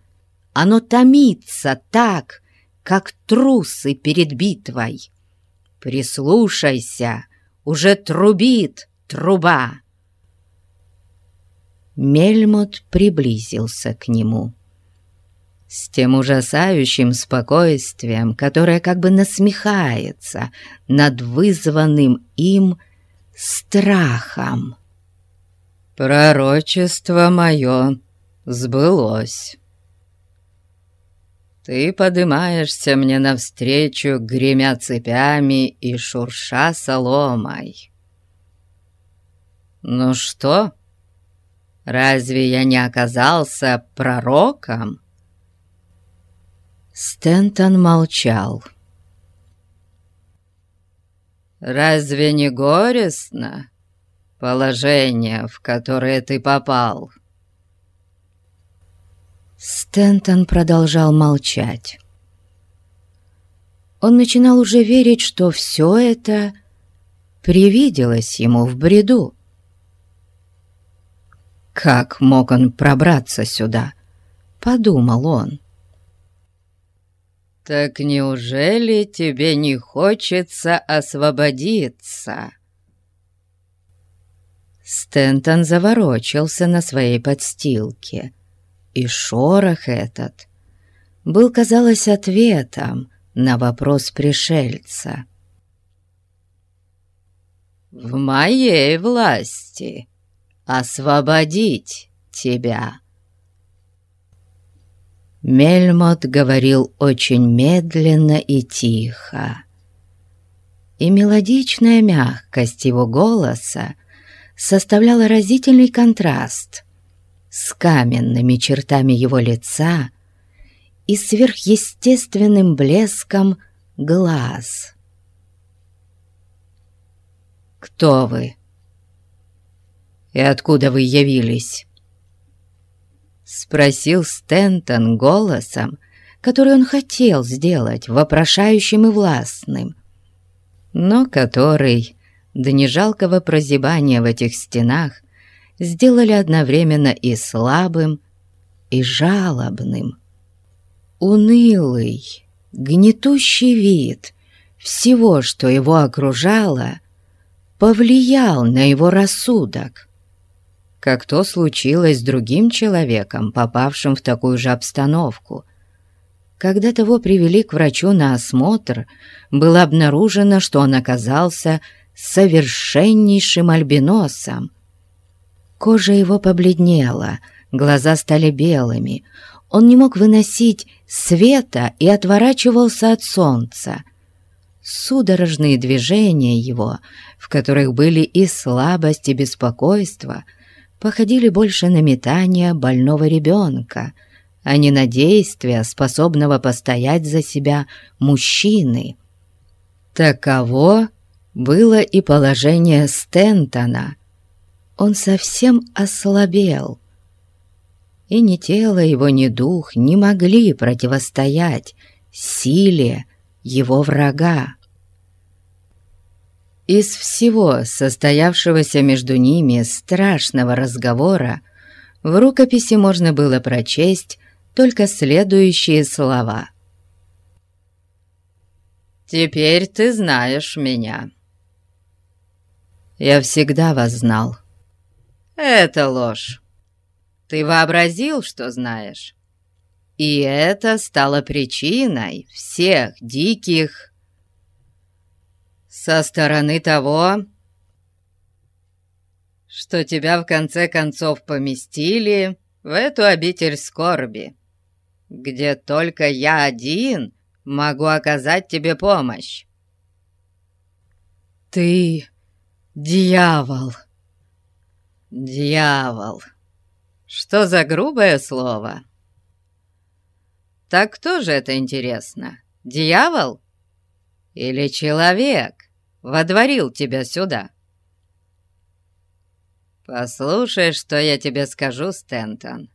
Оно томится так, как трусы перед битвой. Прислушайся, уже трубит труба. Мельмот приблизился к нему. С тем ужасающим спокойствием, которое как бы насмехается над вызванным им страхом. «Пророчество мое сбылось. Ты подымаешься мне навстречу, гремя цепями и шурша соломой. Ну что?» Разве я не оказался пророком?» Стентон молчал. «Разве не горестно положение, в которое ты попал?» Стентон продолжал молчать. Он начинал уже верить, что все это привиделось ему в бреду. Как мог он пробраться сюда? Подумал он. «Так неужели тебе не хочется освободиться?» Стентон заворочился на своей подстилке, и шорох этот был, казалось, ответом на вопрос пришельца. «В моей власти освободить тебя». Мельмот говорил очень медленно и тихо, и мелодичная мягкость его голоса составляла разительный контраст с каменными чертами его лица и сверхъестественным блеском глаз. «Кто вы? И откуда вы явились?» Спросил Стентон голосом, который он хотел сделать вопрошающим и властным, но который, до нежалкого прозябания в этих стенах, сделали одновременно и слабым, и жалобным. Унылый, гнетущий вид всего, что его окружало, повлиял на его рассудок. Как то случилось с другим человеком, попавшим в такую же обстановку. Когда того привели к врачу на осмотр, было обнаружено, что он оказался совершеннейшим альбиносом. Кожа его побледнела, глаза стали белыми, он не мог выносить света и отворачивался от солнца. Судорожные движения его, в которых были и слабость, и беспокойство, походили больше на метание больного ребенка, а не на действия, способного постоять за себя мужчины. Таково было и положение Стентона. Он совсем ослабел, и ни тело его, ни дух не могли противостоять силе его врага. Из всего состоявшегося между ними страшного разговора в рукописи можно было прочесть только следующие слова. «Теперь ты знаешь меня». «Я всегда вас знал». «Это ложь. Ты вообразил, что знаешь. И это стало причиной всех диких со стороны того, что тебя в конце концов поместили в эту обитель скорби, где только я один могу оказать тебе помощь. Ты дьявол. Дьявол. Что за грубое слово? Так кто же это интересно? Дьявол? Или человек водворил тебя сюда? Послушай, что я тебе скажу, Стентон.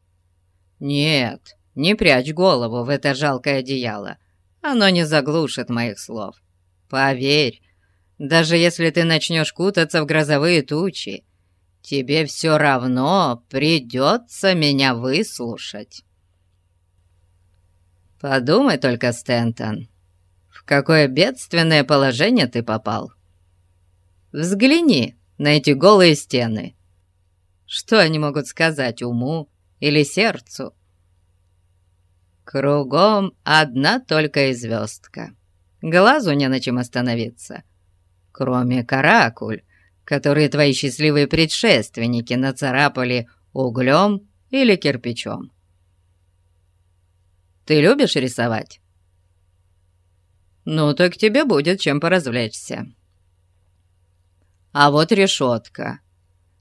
Нет, не прячь голову в это жалкое одеяло. Оно не заглушит моих слов. Поверь, даже если ты начнешь кутаться в грозовые тучи, тебе все равно придется меня выслушать. Подумай только, Стентон, в какое бедственное положение ты попал. Взгляни на эти голые стены. Что они могут сказать уму или сердцу? Кругом одна только и звездка. Глазу не на чем остановиться, кроме каракуль, которые твои счастливые предшественники нацарапали углем или кирпичом. Ты любишь рисовать? Ну, так тебе будет чем поразвлечься. А вот решетка,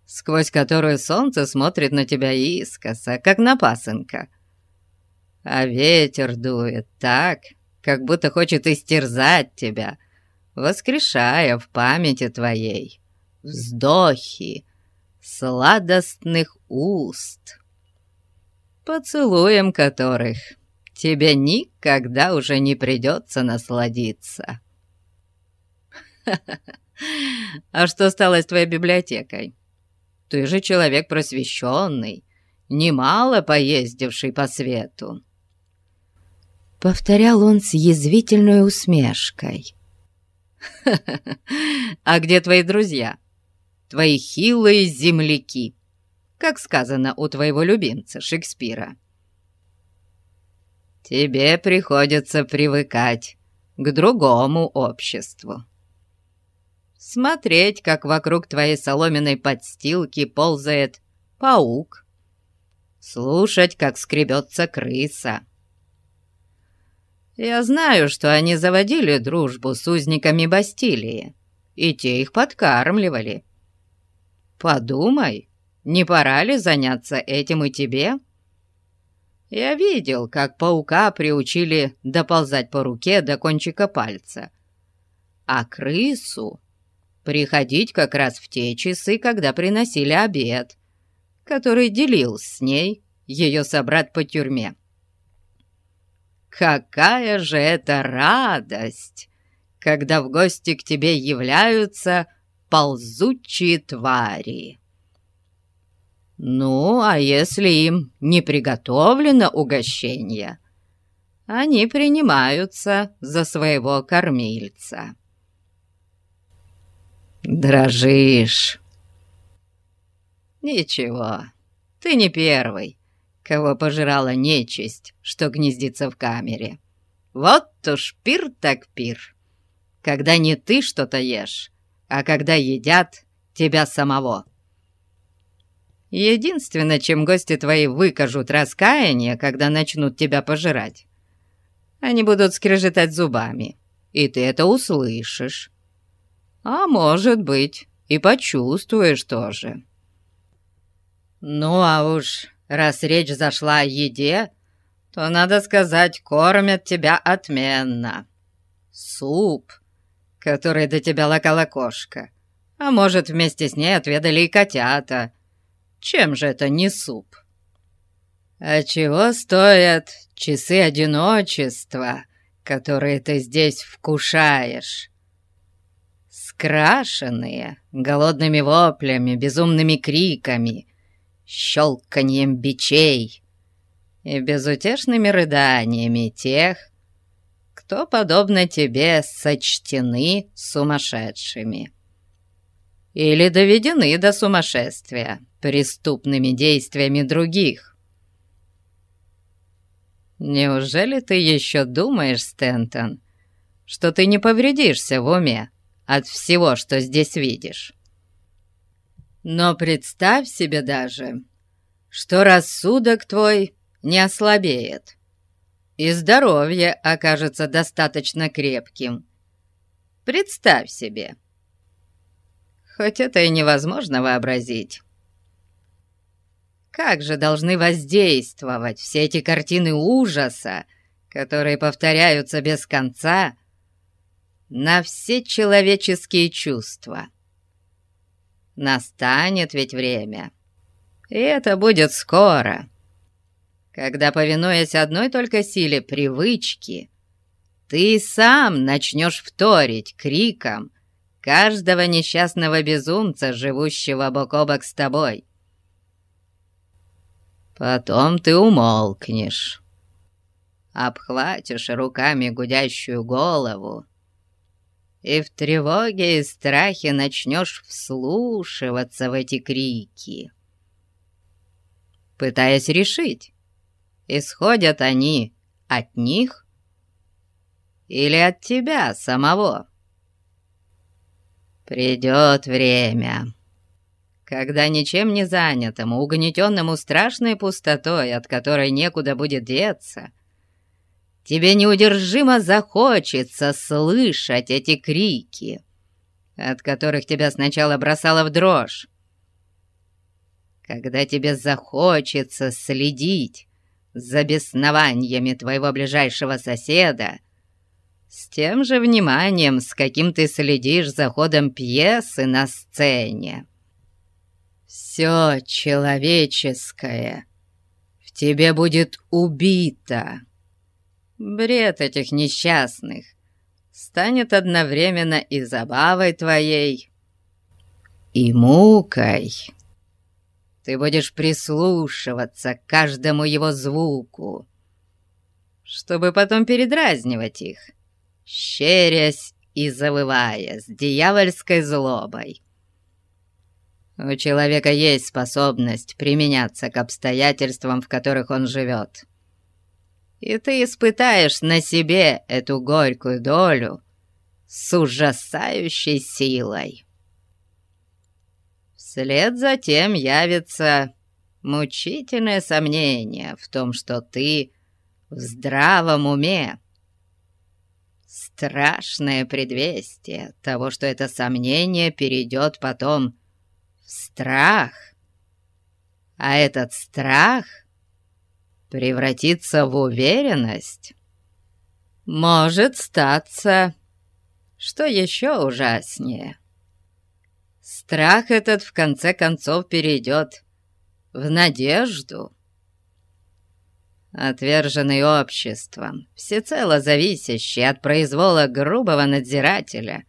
сквозь которую солнце смотрит на тебя искоса, как на пасынка. А ветер дует так, как будто хочет истерзать тебя, воскрешая в памяти твоей вздохи сладостных уст, поцелуем которых тебе никогда уже не придется насладиться. [laughs] А что стало с твоей библиотекой? Ты же человек просвещенный, немало поездивший по свету. Повторял он с язвительной усмешкой. [laughs] «А где твои друзья?» твои хилые земляки, как сказано у твоего любимца Шекспира. Тебе приходится привыкать к другому обществу. Смотреть, как вокруг твоей соломенной подстилки ползает паук. Слушать, как скребется крыса. Я знаю, что они заводили дружбу с узниками Бастилии, и те их подкармливали. Подумай, не пора ли заняться этим и тебе? Я видел, как паука приучили доползать по руке до кончика пальца, а крысу приходить как раз в те часы, когда приносили обед, который делил с ней ее собрат по тюрьме. Какая же это радость, когда в гости к тебе являются ползучие твари! Ну, а если им не приготовлено угощение, они принимаются за своего кормильца. Дрожишь. Ничего, ты не первый, кого пожирала нечисть, что гнездится в камере. Вот уж пир так пир, когда не ты что-то ешь, а когда едят тебя самого. Единственное, чем гости твои выкажут раскаяние, когда начнут тебя пожирать, они будут скрежетать зубами, и ты это услышишь. А может быть, и почувствуешь тоже. Ну а уж раз речь зашла о еде, то, надо сказать, кормят тебя отменно. Суп, который до тебя лакала кошка, а может, вместе с ней отведали и котята. Чем же это не суп? А чего стоят часы одиночества, которые ты здесь вкушаешь? Скрашенные голодными воплями, безумными криками, щелканьем бичей и безутешными рыданиями тех, кто, подобно тебе, сочтены сумасшедшими или доведены до сумасшествия преступными действиями других. Неужели ты еще думаешь, Стентон, что ты не повредишься в уме от всего, что здесь видишь? Но представь себе даже, что рассудок твой не ослабеет, и здоровье окажется достаточно крепким. Представь себе. Хоть это и невозможно вообразить. Как же должны воздействовать все эти картины ужаса, которые повторяются без конца, на все человеческие чувства? Настанет ведь время, и это будет скоро, когда, повинуясь одной только силе привычки, ты сам начнешь вторить криком каждого несчастного безумца, живущего бок о бок с тобой. Потом ты умолкнешь, обхватишь руками гудящую голову и в тревоге и страхе начнешь вслушиваться в эти крики, пытаясь решить, исходят они от них или от тебя самого. Придет время, когда ничем не занятому, угнетенному страшной пустотой, от которой некуда будет деться, тебе неудержимо захочется слышать эти крики, от которых тебя сначала бросало в дрожь. Когда тебе захочется следить за беснованиями твоего ближайшего соседа, с тем же вниманием, с каким ты следишь за ходом пьесы на сцене все человеческое в тебе будет убито. Бред этих несчастных станет одновременно и забавой твоей, и мукой. Ты будешь прислушиваться к каждому его звуку, чтобы потом передразнивать их, щерясь и завывая с дьявольской злобой. У человека есть способность применяться к обстоятельствам, в которых он живет. И ты испытаешь на себе эту горькую долю с ужасающей силой. Вслед за тем явится мучительное сомнение в том, что ты в здравом уме. Страшное предвестие того, что это сомнение перейдет потом страх. А этот страх превратиться в уверенность, может статься, что еще ужаснее. Страх этот в конце концов перейдет в надежду. Отверженный обществом, всецело зависящий от произвола грубого надзирателя,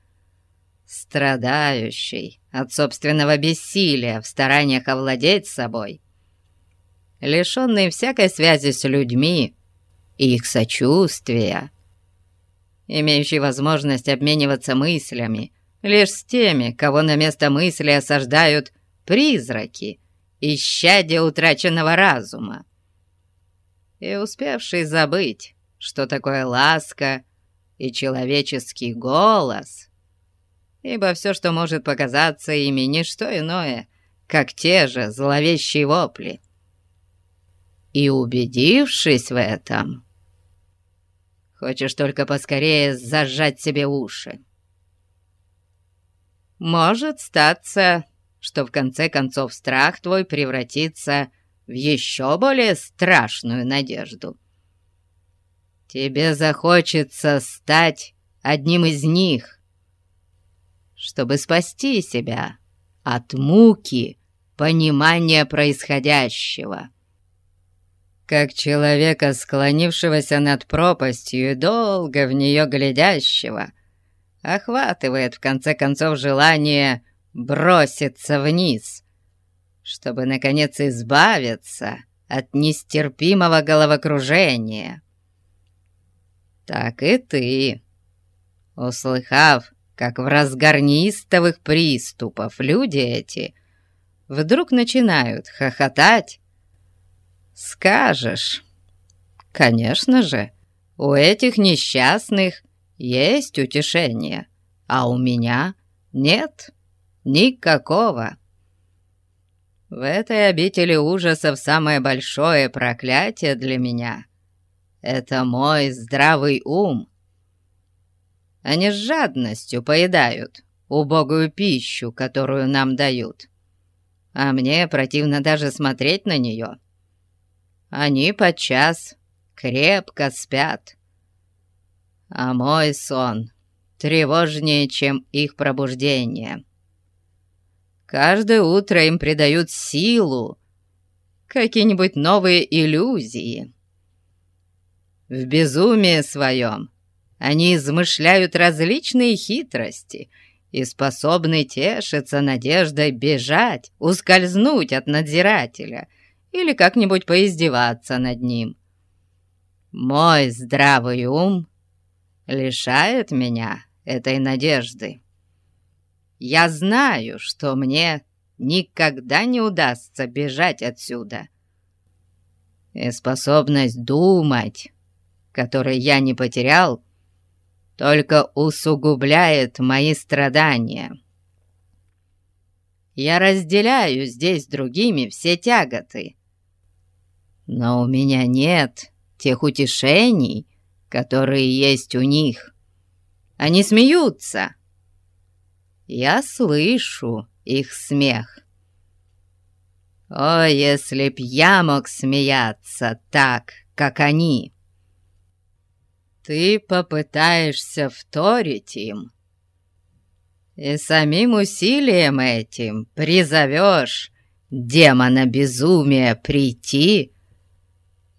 страдающий от собственного бессилия в стараниях овладеть собой, лишенный всякой связи с людьми и их сочувствия, имеющий возможность обмениваться мыслями лишь с теми, кого на место мысли осаждают призраки, исчадия утраченного разума, и успевший забыть, что такое ласка и человеческий голос, ибо все, что может показаться ими, не что иное, как те же зловещие вопли. И убедившись в этом, Хочешь только поскорее зажать себе уши. Может статься, что в конце концов страх твой превратится в еще более страшную надежду. Тебе захочется стать одним из них, чтобы спасти себя от муки понимания происходящего как человека, склонившегося над пропастью и долго в нее глядящего, охватывает в конце концов желание броситься вниз, чтобы, наконец, избавиться от нестерпимого головокружения. Так и ты, услыхав, как в разгар неистовых приступов люди эти вдруг начинают хохотать «Скажешь». «Конечно же, у этих несчастных есть утешение, а у меня нет никакого». В этой обители ужасов самое большое проклятие для меня — это мой здравый ум. Они с жадностью поедают убогую пищу, которую нам дают, а мне противно даже смотреть на нее — они подчас крепко спят. А мой сон тревожнее, чем их пробуждение. Каждое утро им придают силу, какие-нибудь новые иллюзии. В безумии своем они измышляют различные хитрости и способны тешиться надеждой бежать, ускользнуть от надзирателя или как-нибудь поиздеваться над ним. Мой здравый ум лишает меня этой надежды. Я знаю, что мне никогда не удастся бежать отсюда. И способность думать, которой я не потерял, только усугубляет мои страдания. Я разделяю здесь другими все тяготы, но у меня нет тех утешений, которые есть у них. Они смеются. Я слышу их смех. О, если б я мог смеяться так, как они! Ты попытаешься вторить им, и самим усилием этим призовешь демона безумия прийти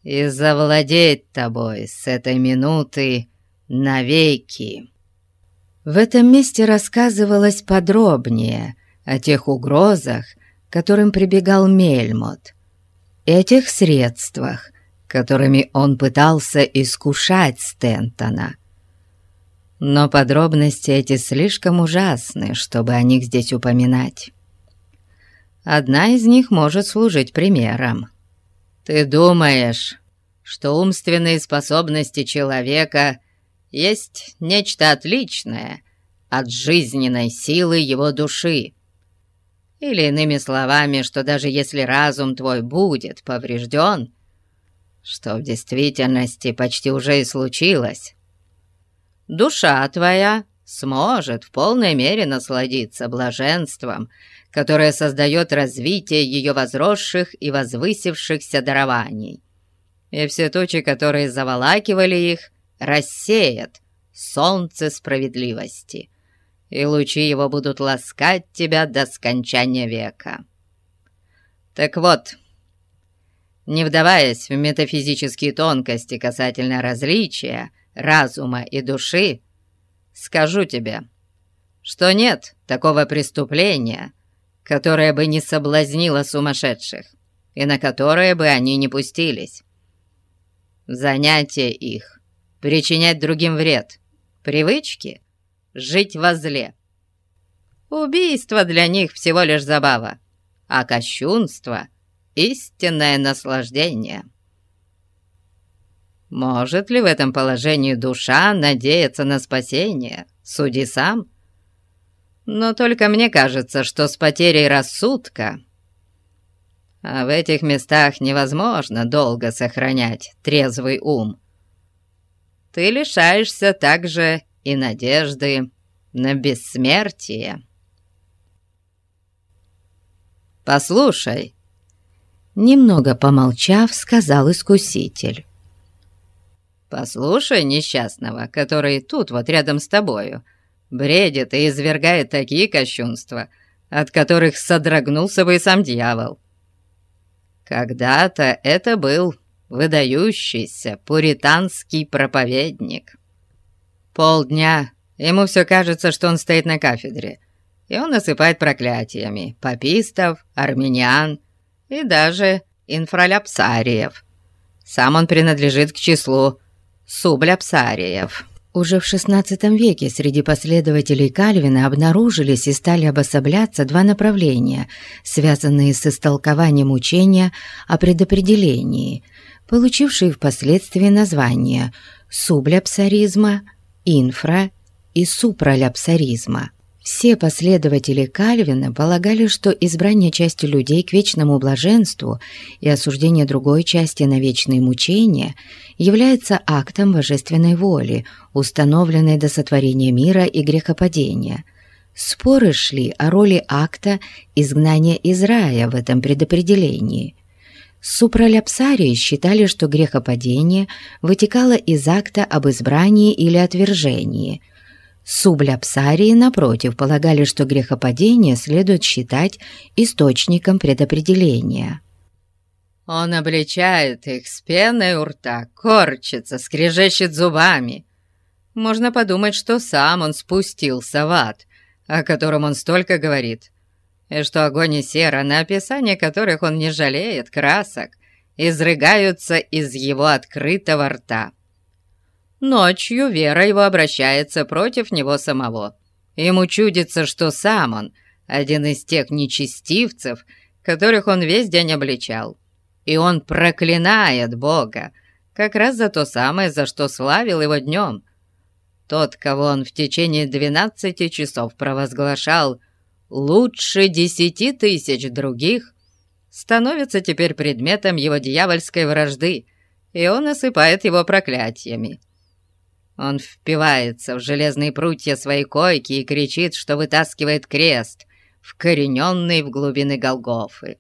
и завладеть тобой с этой минуты навеки». В этом месте рассказывалось подробнее о тех угрозах, которым прибегал Мельмот, и о тех средствах, которыми он пытался искушать Стентона. Но подробности эти слишком ужасны, чтобы о них здесь упоминать. Одна из них может служить примером. Ты думаешь, что умственные способности человека есть нечто отличное от жизненной силы его души? Или иными словами, что даже если разум твой будет поврежден, что в действительности почти уже и случилось, душа твоя сможет в полной мере насладиться блаженством, которое создает развитие ее возросших и возвысившихся дарований. и все тучи, которые заволакивали их, рассеет солнце справедливости, и лучи его будут ласкать тебя до скончания века. Так вот, не вдаваясь в метафизические тонкости касательно различия разума и души, скажу тебе, что нет такого преступления, которое бы не соблазнило сумасшедших и на которое бы они не пустились. Занятие их — причинять другим вред, привычки — жить во зле. Убийство для них всего лишь забава, а кощунство — истинное наслаждение. Может ли в этом положении душа надеяться на спасение? Суди сам. Но только мне кажется, что с потерей рассудка а в этих местах невозможно долго сохранять трезвый ум. Ты лишаешься также и надежды на бессмертие. «Послушай», — немного помолчав, сказал искуситель. «Послушай несчастного, который тут вот рядом с тобою, бредит и извергает такие кощунства, от которых содрогнулся бы и сам дьявол. Когда-то это был выдающийся пуританский проповедник. Полдня ему все кажется, что он стоит на кафедре, и он насыпает проклятиями папистов, армян и даже инфраляпсариев. Сам он принадлежит к числу субляпсариев. Уже в XVI веке среди последователей Кальвина обнаружились и стали обособляться два направления, связанные с истолкованием учения о предопределении, получившие впоследствии названия субляпсаризма, инфра- и супраляпсаризма. Все последователи Кальвина полагали, что избрание части людей к вечному блаженству и осуждение другой части на вечные мучения является актом божественной воли, установленной до сотворения мира и грехопадения. Споры шли о роли акта изгнания из рая в этом предопределении. Супраляпсарии считали, что грехопадение вытекало из акта об избрании или отвержении – Субляпсарии, напротив, полагали, что грехопадение следует считать источником предопределения. Он обличает их с пеной у рта, корчится, скрежещет зубами. Можно подумать, что сам он спустился в ад, о котором он столько говорит, и что огонь и сера, на описание которых он не жалеет красок, изрыгаются из его открытого рта. Ночью вера его обращается против него самого. Ему чудится, что сам он один из тех нечестивцев, которых он весь день обличал. И он проклинает Бога, как раз за то самое, за что славил его днем. Тот, кого он в течение двенадцати часов провозглашал лучше десяти тысяч других, становится теперь предметом его дьявольской вражды, и он осыпает его проклятиями. Он впивается в железные прутья своей койки и кричит, что вытаскивает крест, вкорененный в глубины Голгофы.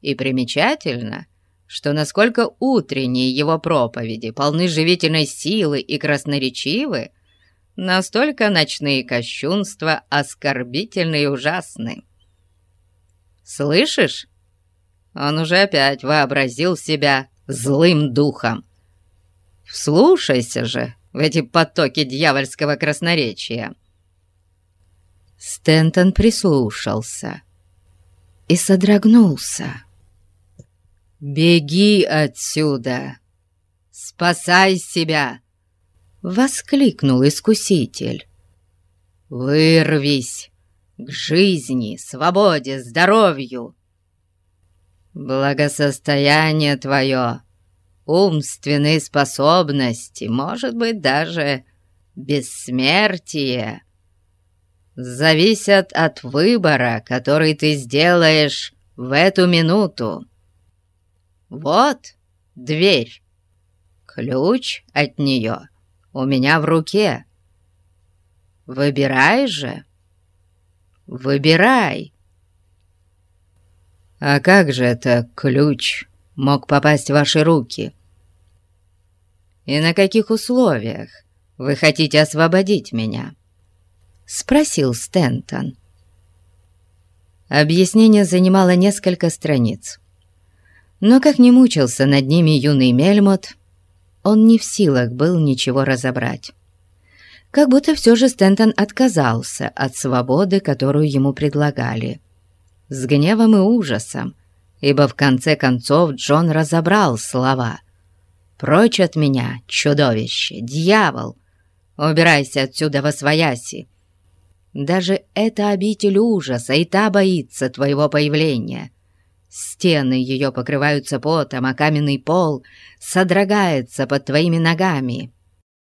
И примечательно, что насколько утренние его проповеди полны живительной силы и красноречивы, настолько ночные кощунства оскорбительны и ужасны. «Слышишь? Он уже опять вообразил себя злым духом, Вслушайся же в эти потоки дьявольского красноречия!» Стентон прислушался и содрогнулся. «Беги отсюда! Спасай себя!» — воскликнул искуситель. «Вырвись к жизни, свободе, здоровью! Благосостояние твое умственные способности, может быть, даже бессмертие, зависят от выбора, который ты сделаешь в эту минуту. Вот дверь. Ключ от нее у меня в руке. Выбирай же. Выбирай. А как же это ключ мог попасть в ваши руки? И на каких условиях вы хотите освободить меня?» Спросил Стентон. Объяснение занимало несколько страниц. Но как не мучился над ними юный Мельмот, он не в силах был ничего разобрать. Как будто все же Стентон отказался от свободы, которую ему предлагали. С гневом и ужасом, ибо в конце концов Джон разобрал слова. «Прочь от меня, чудовище, дьявол! Убирайся отсюда во свояси! Даже эта обитель ужаса и та боится твоего появления!» Стены ее покрываются потом, а каменный пол содрогается под твоими ногами.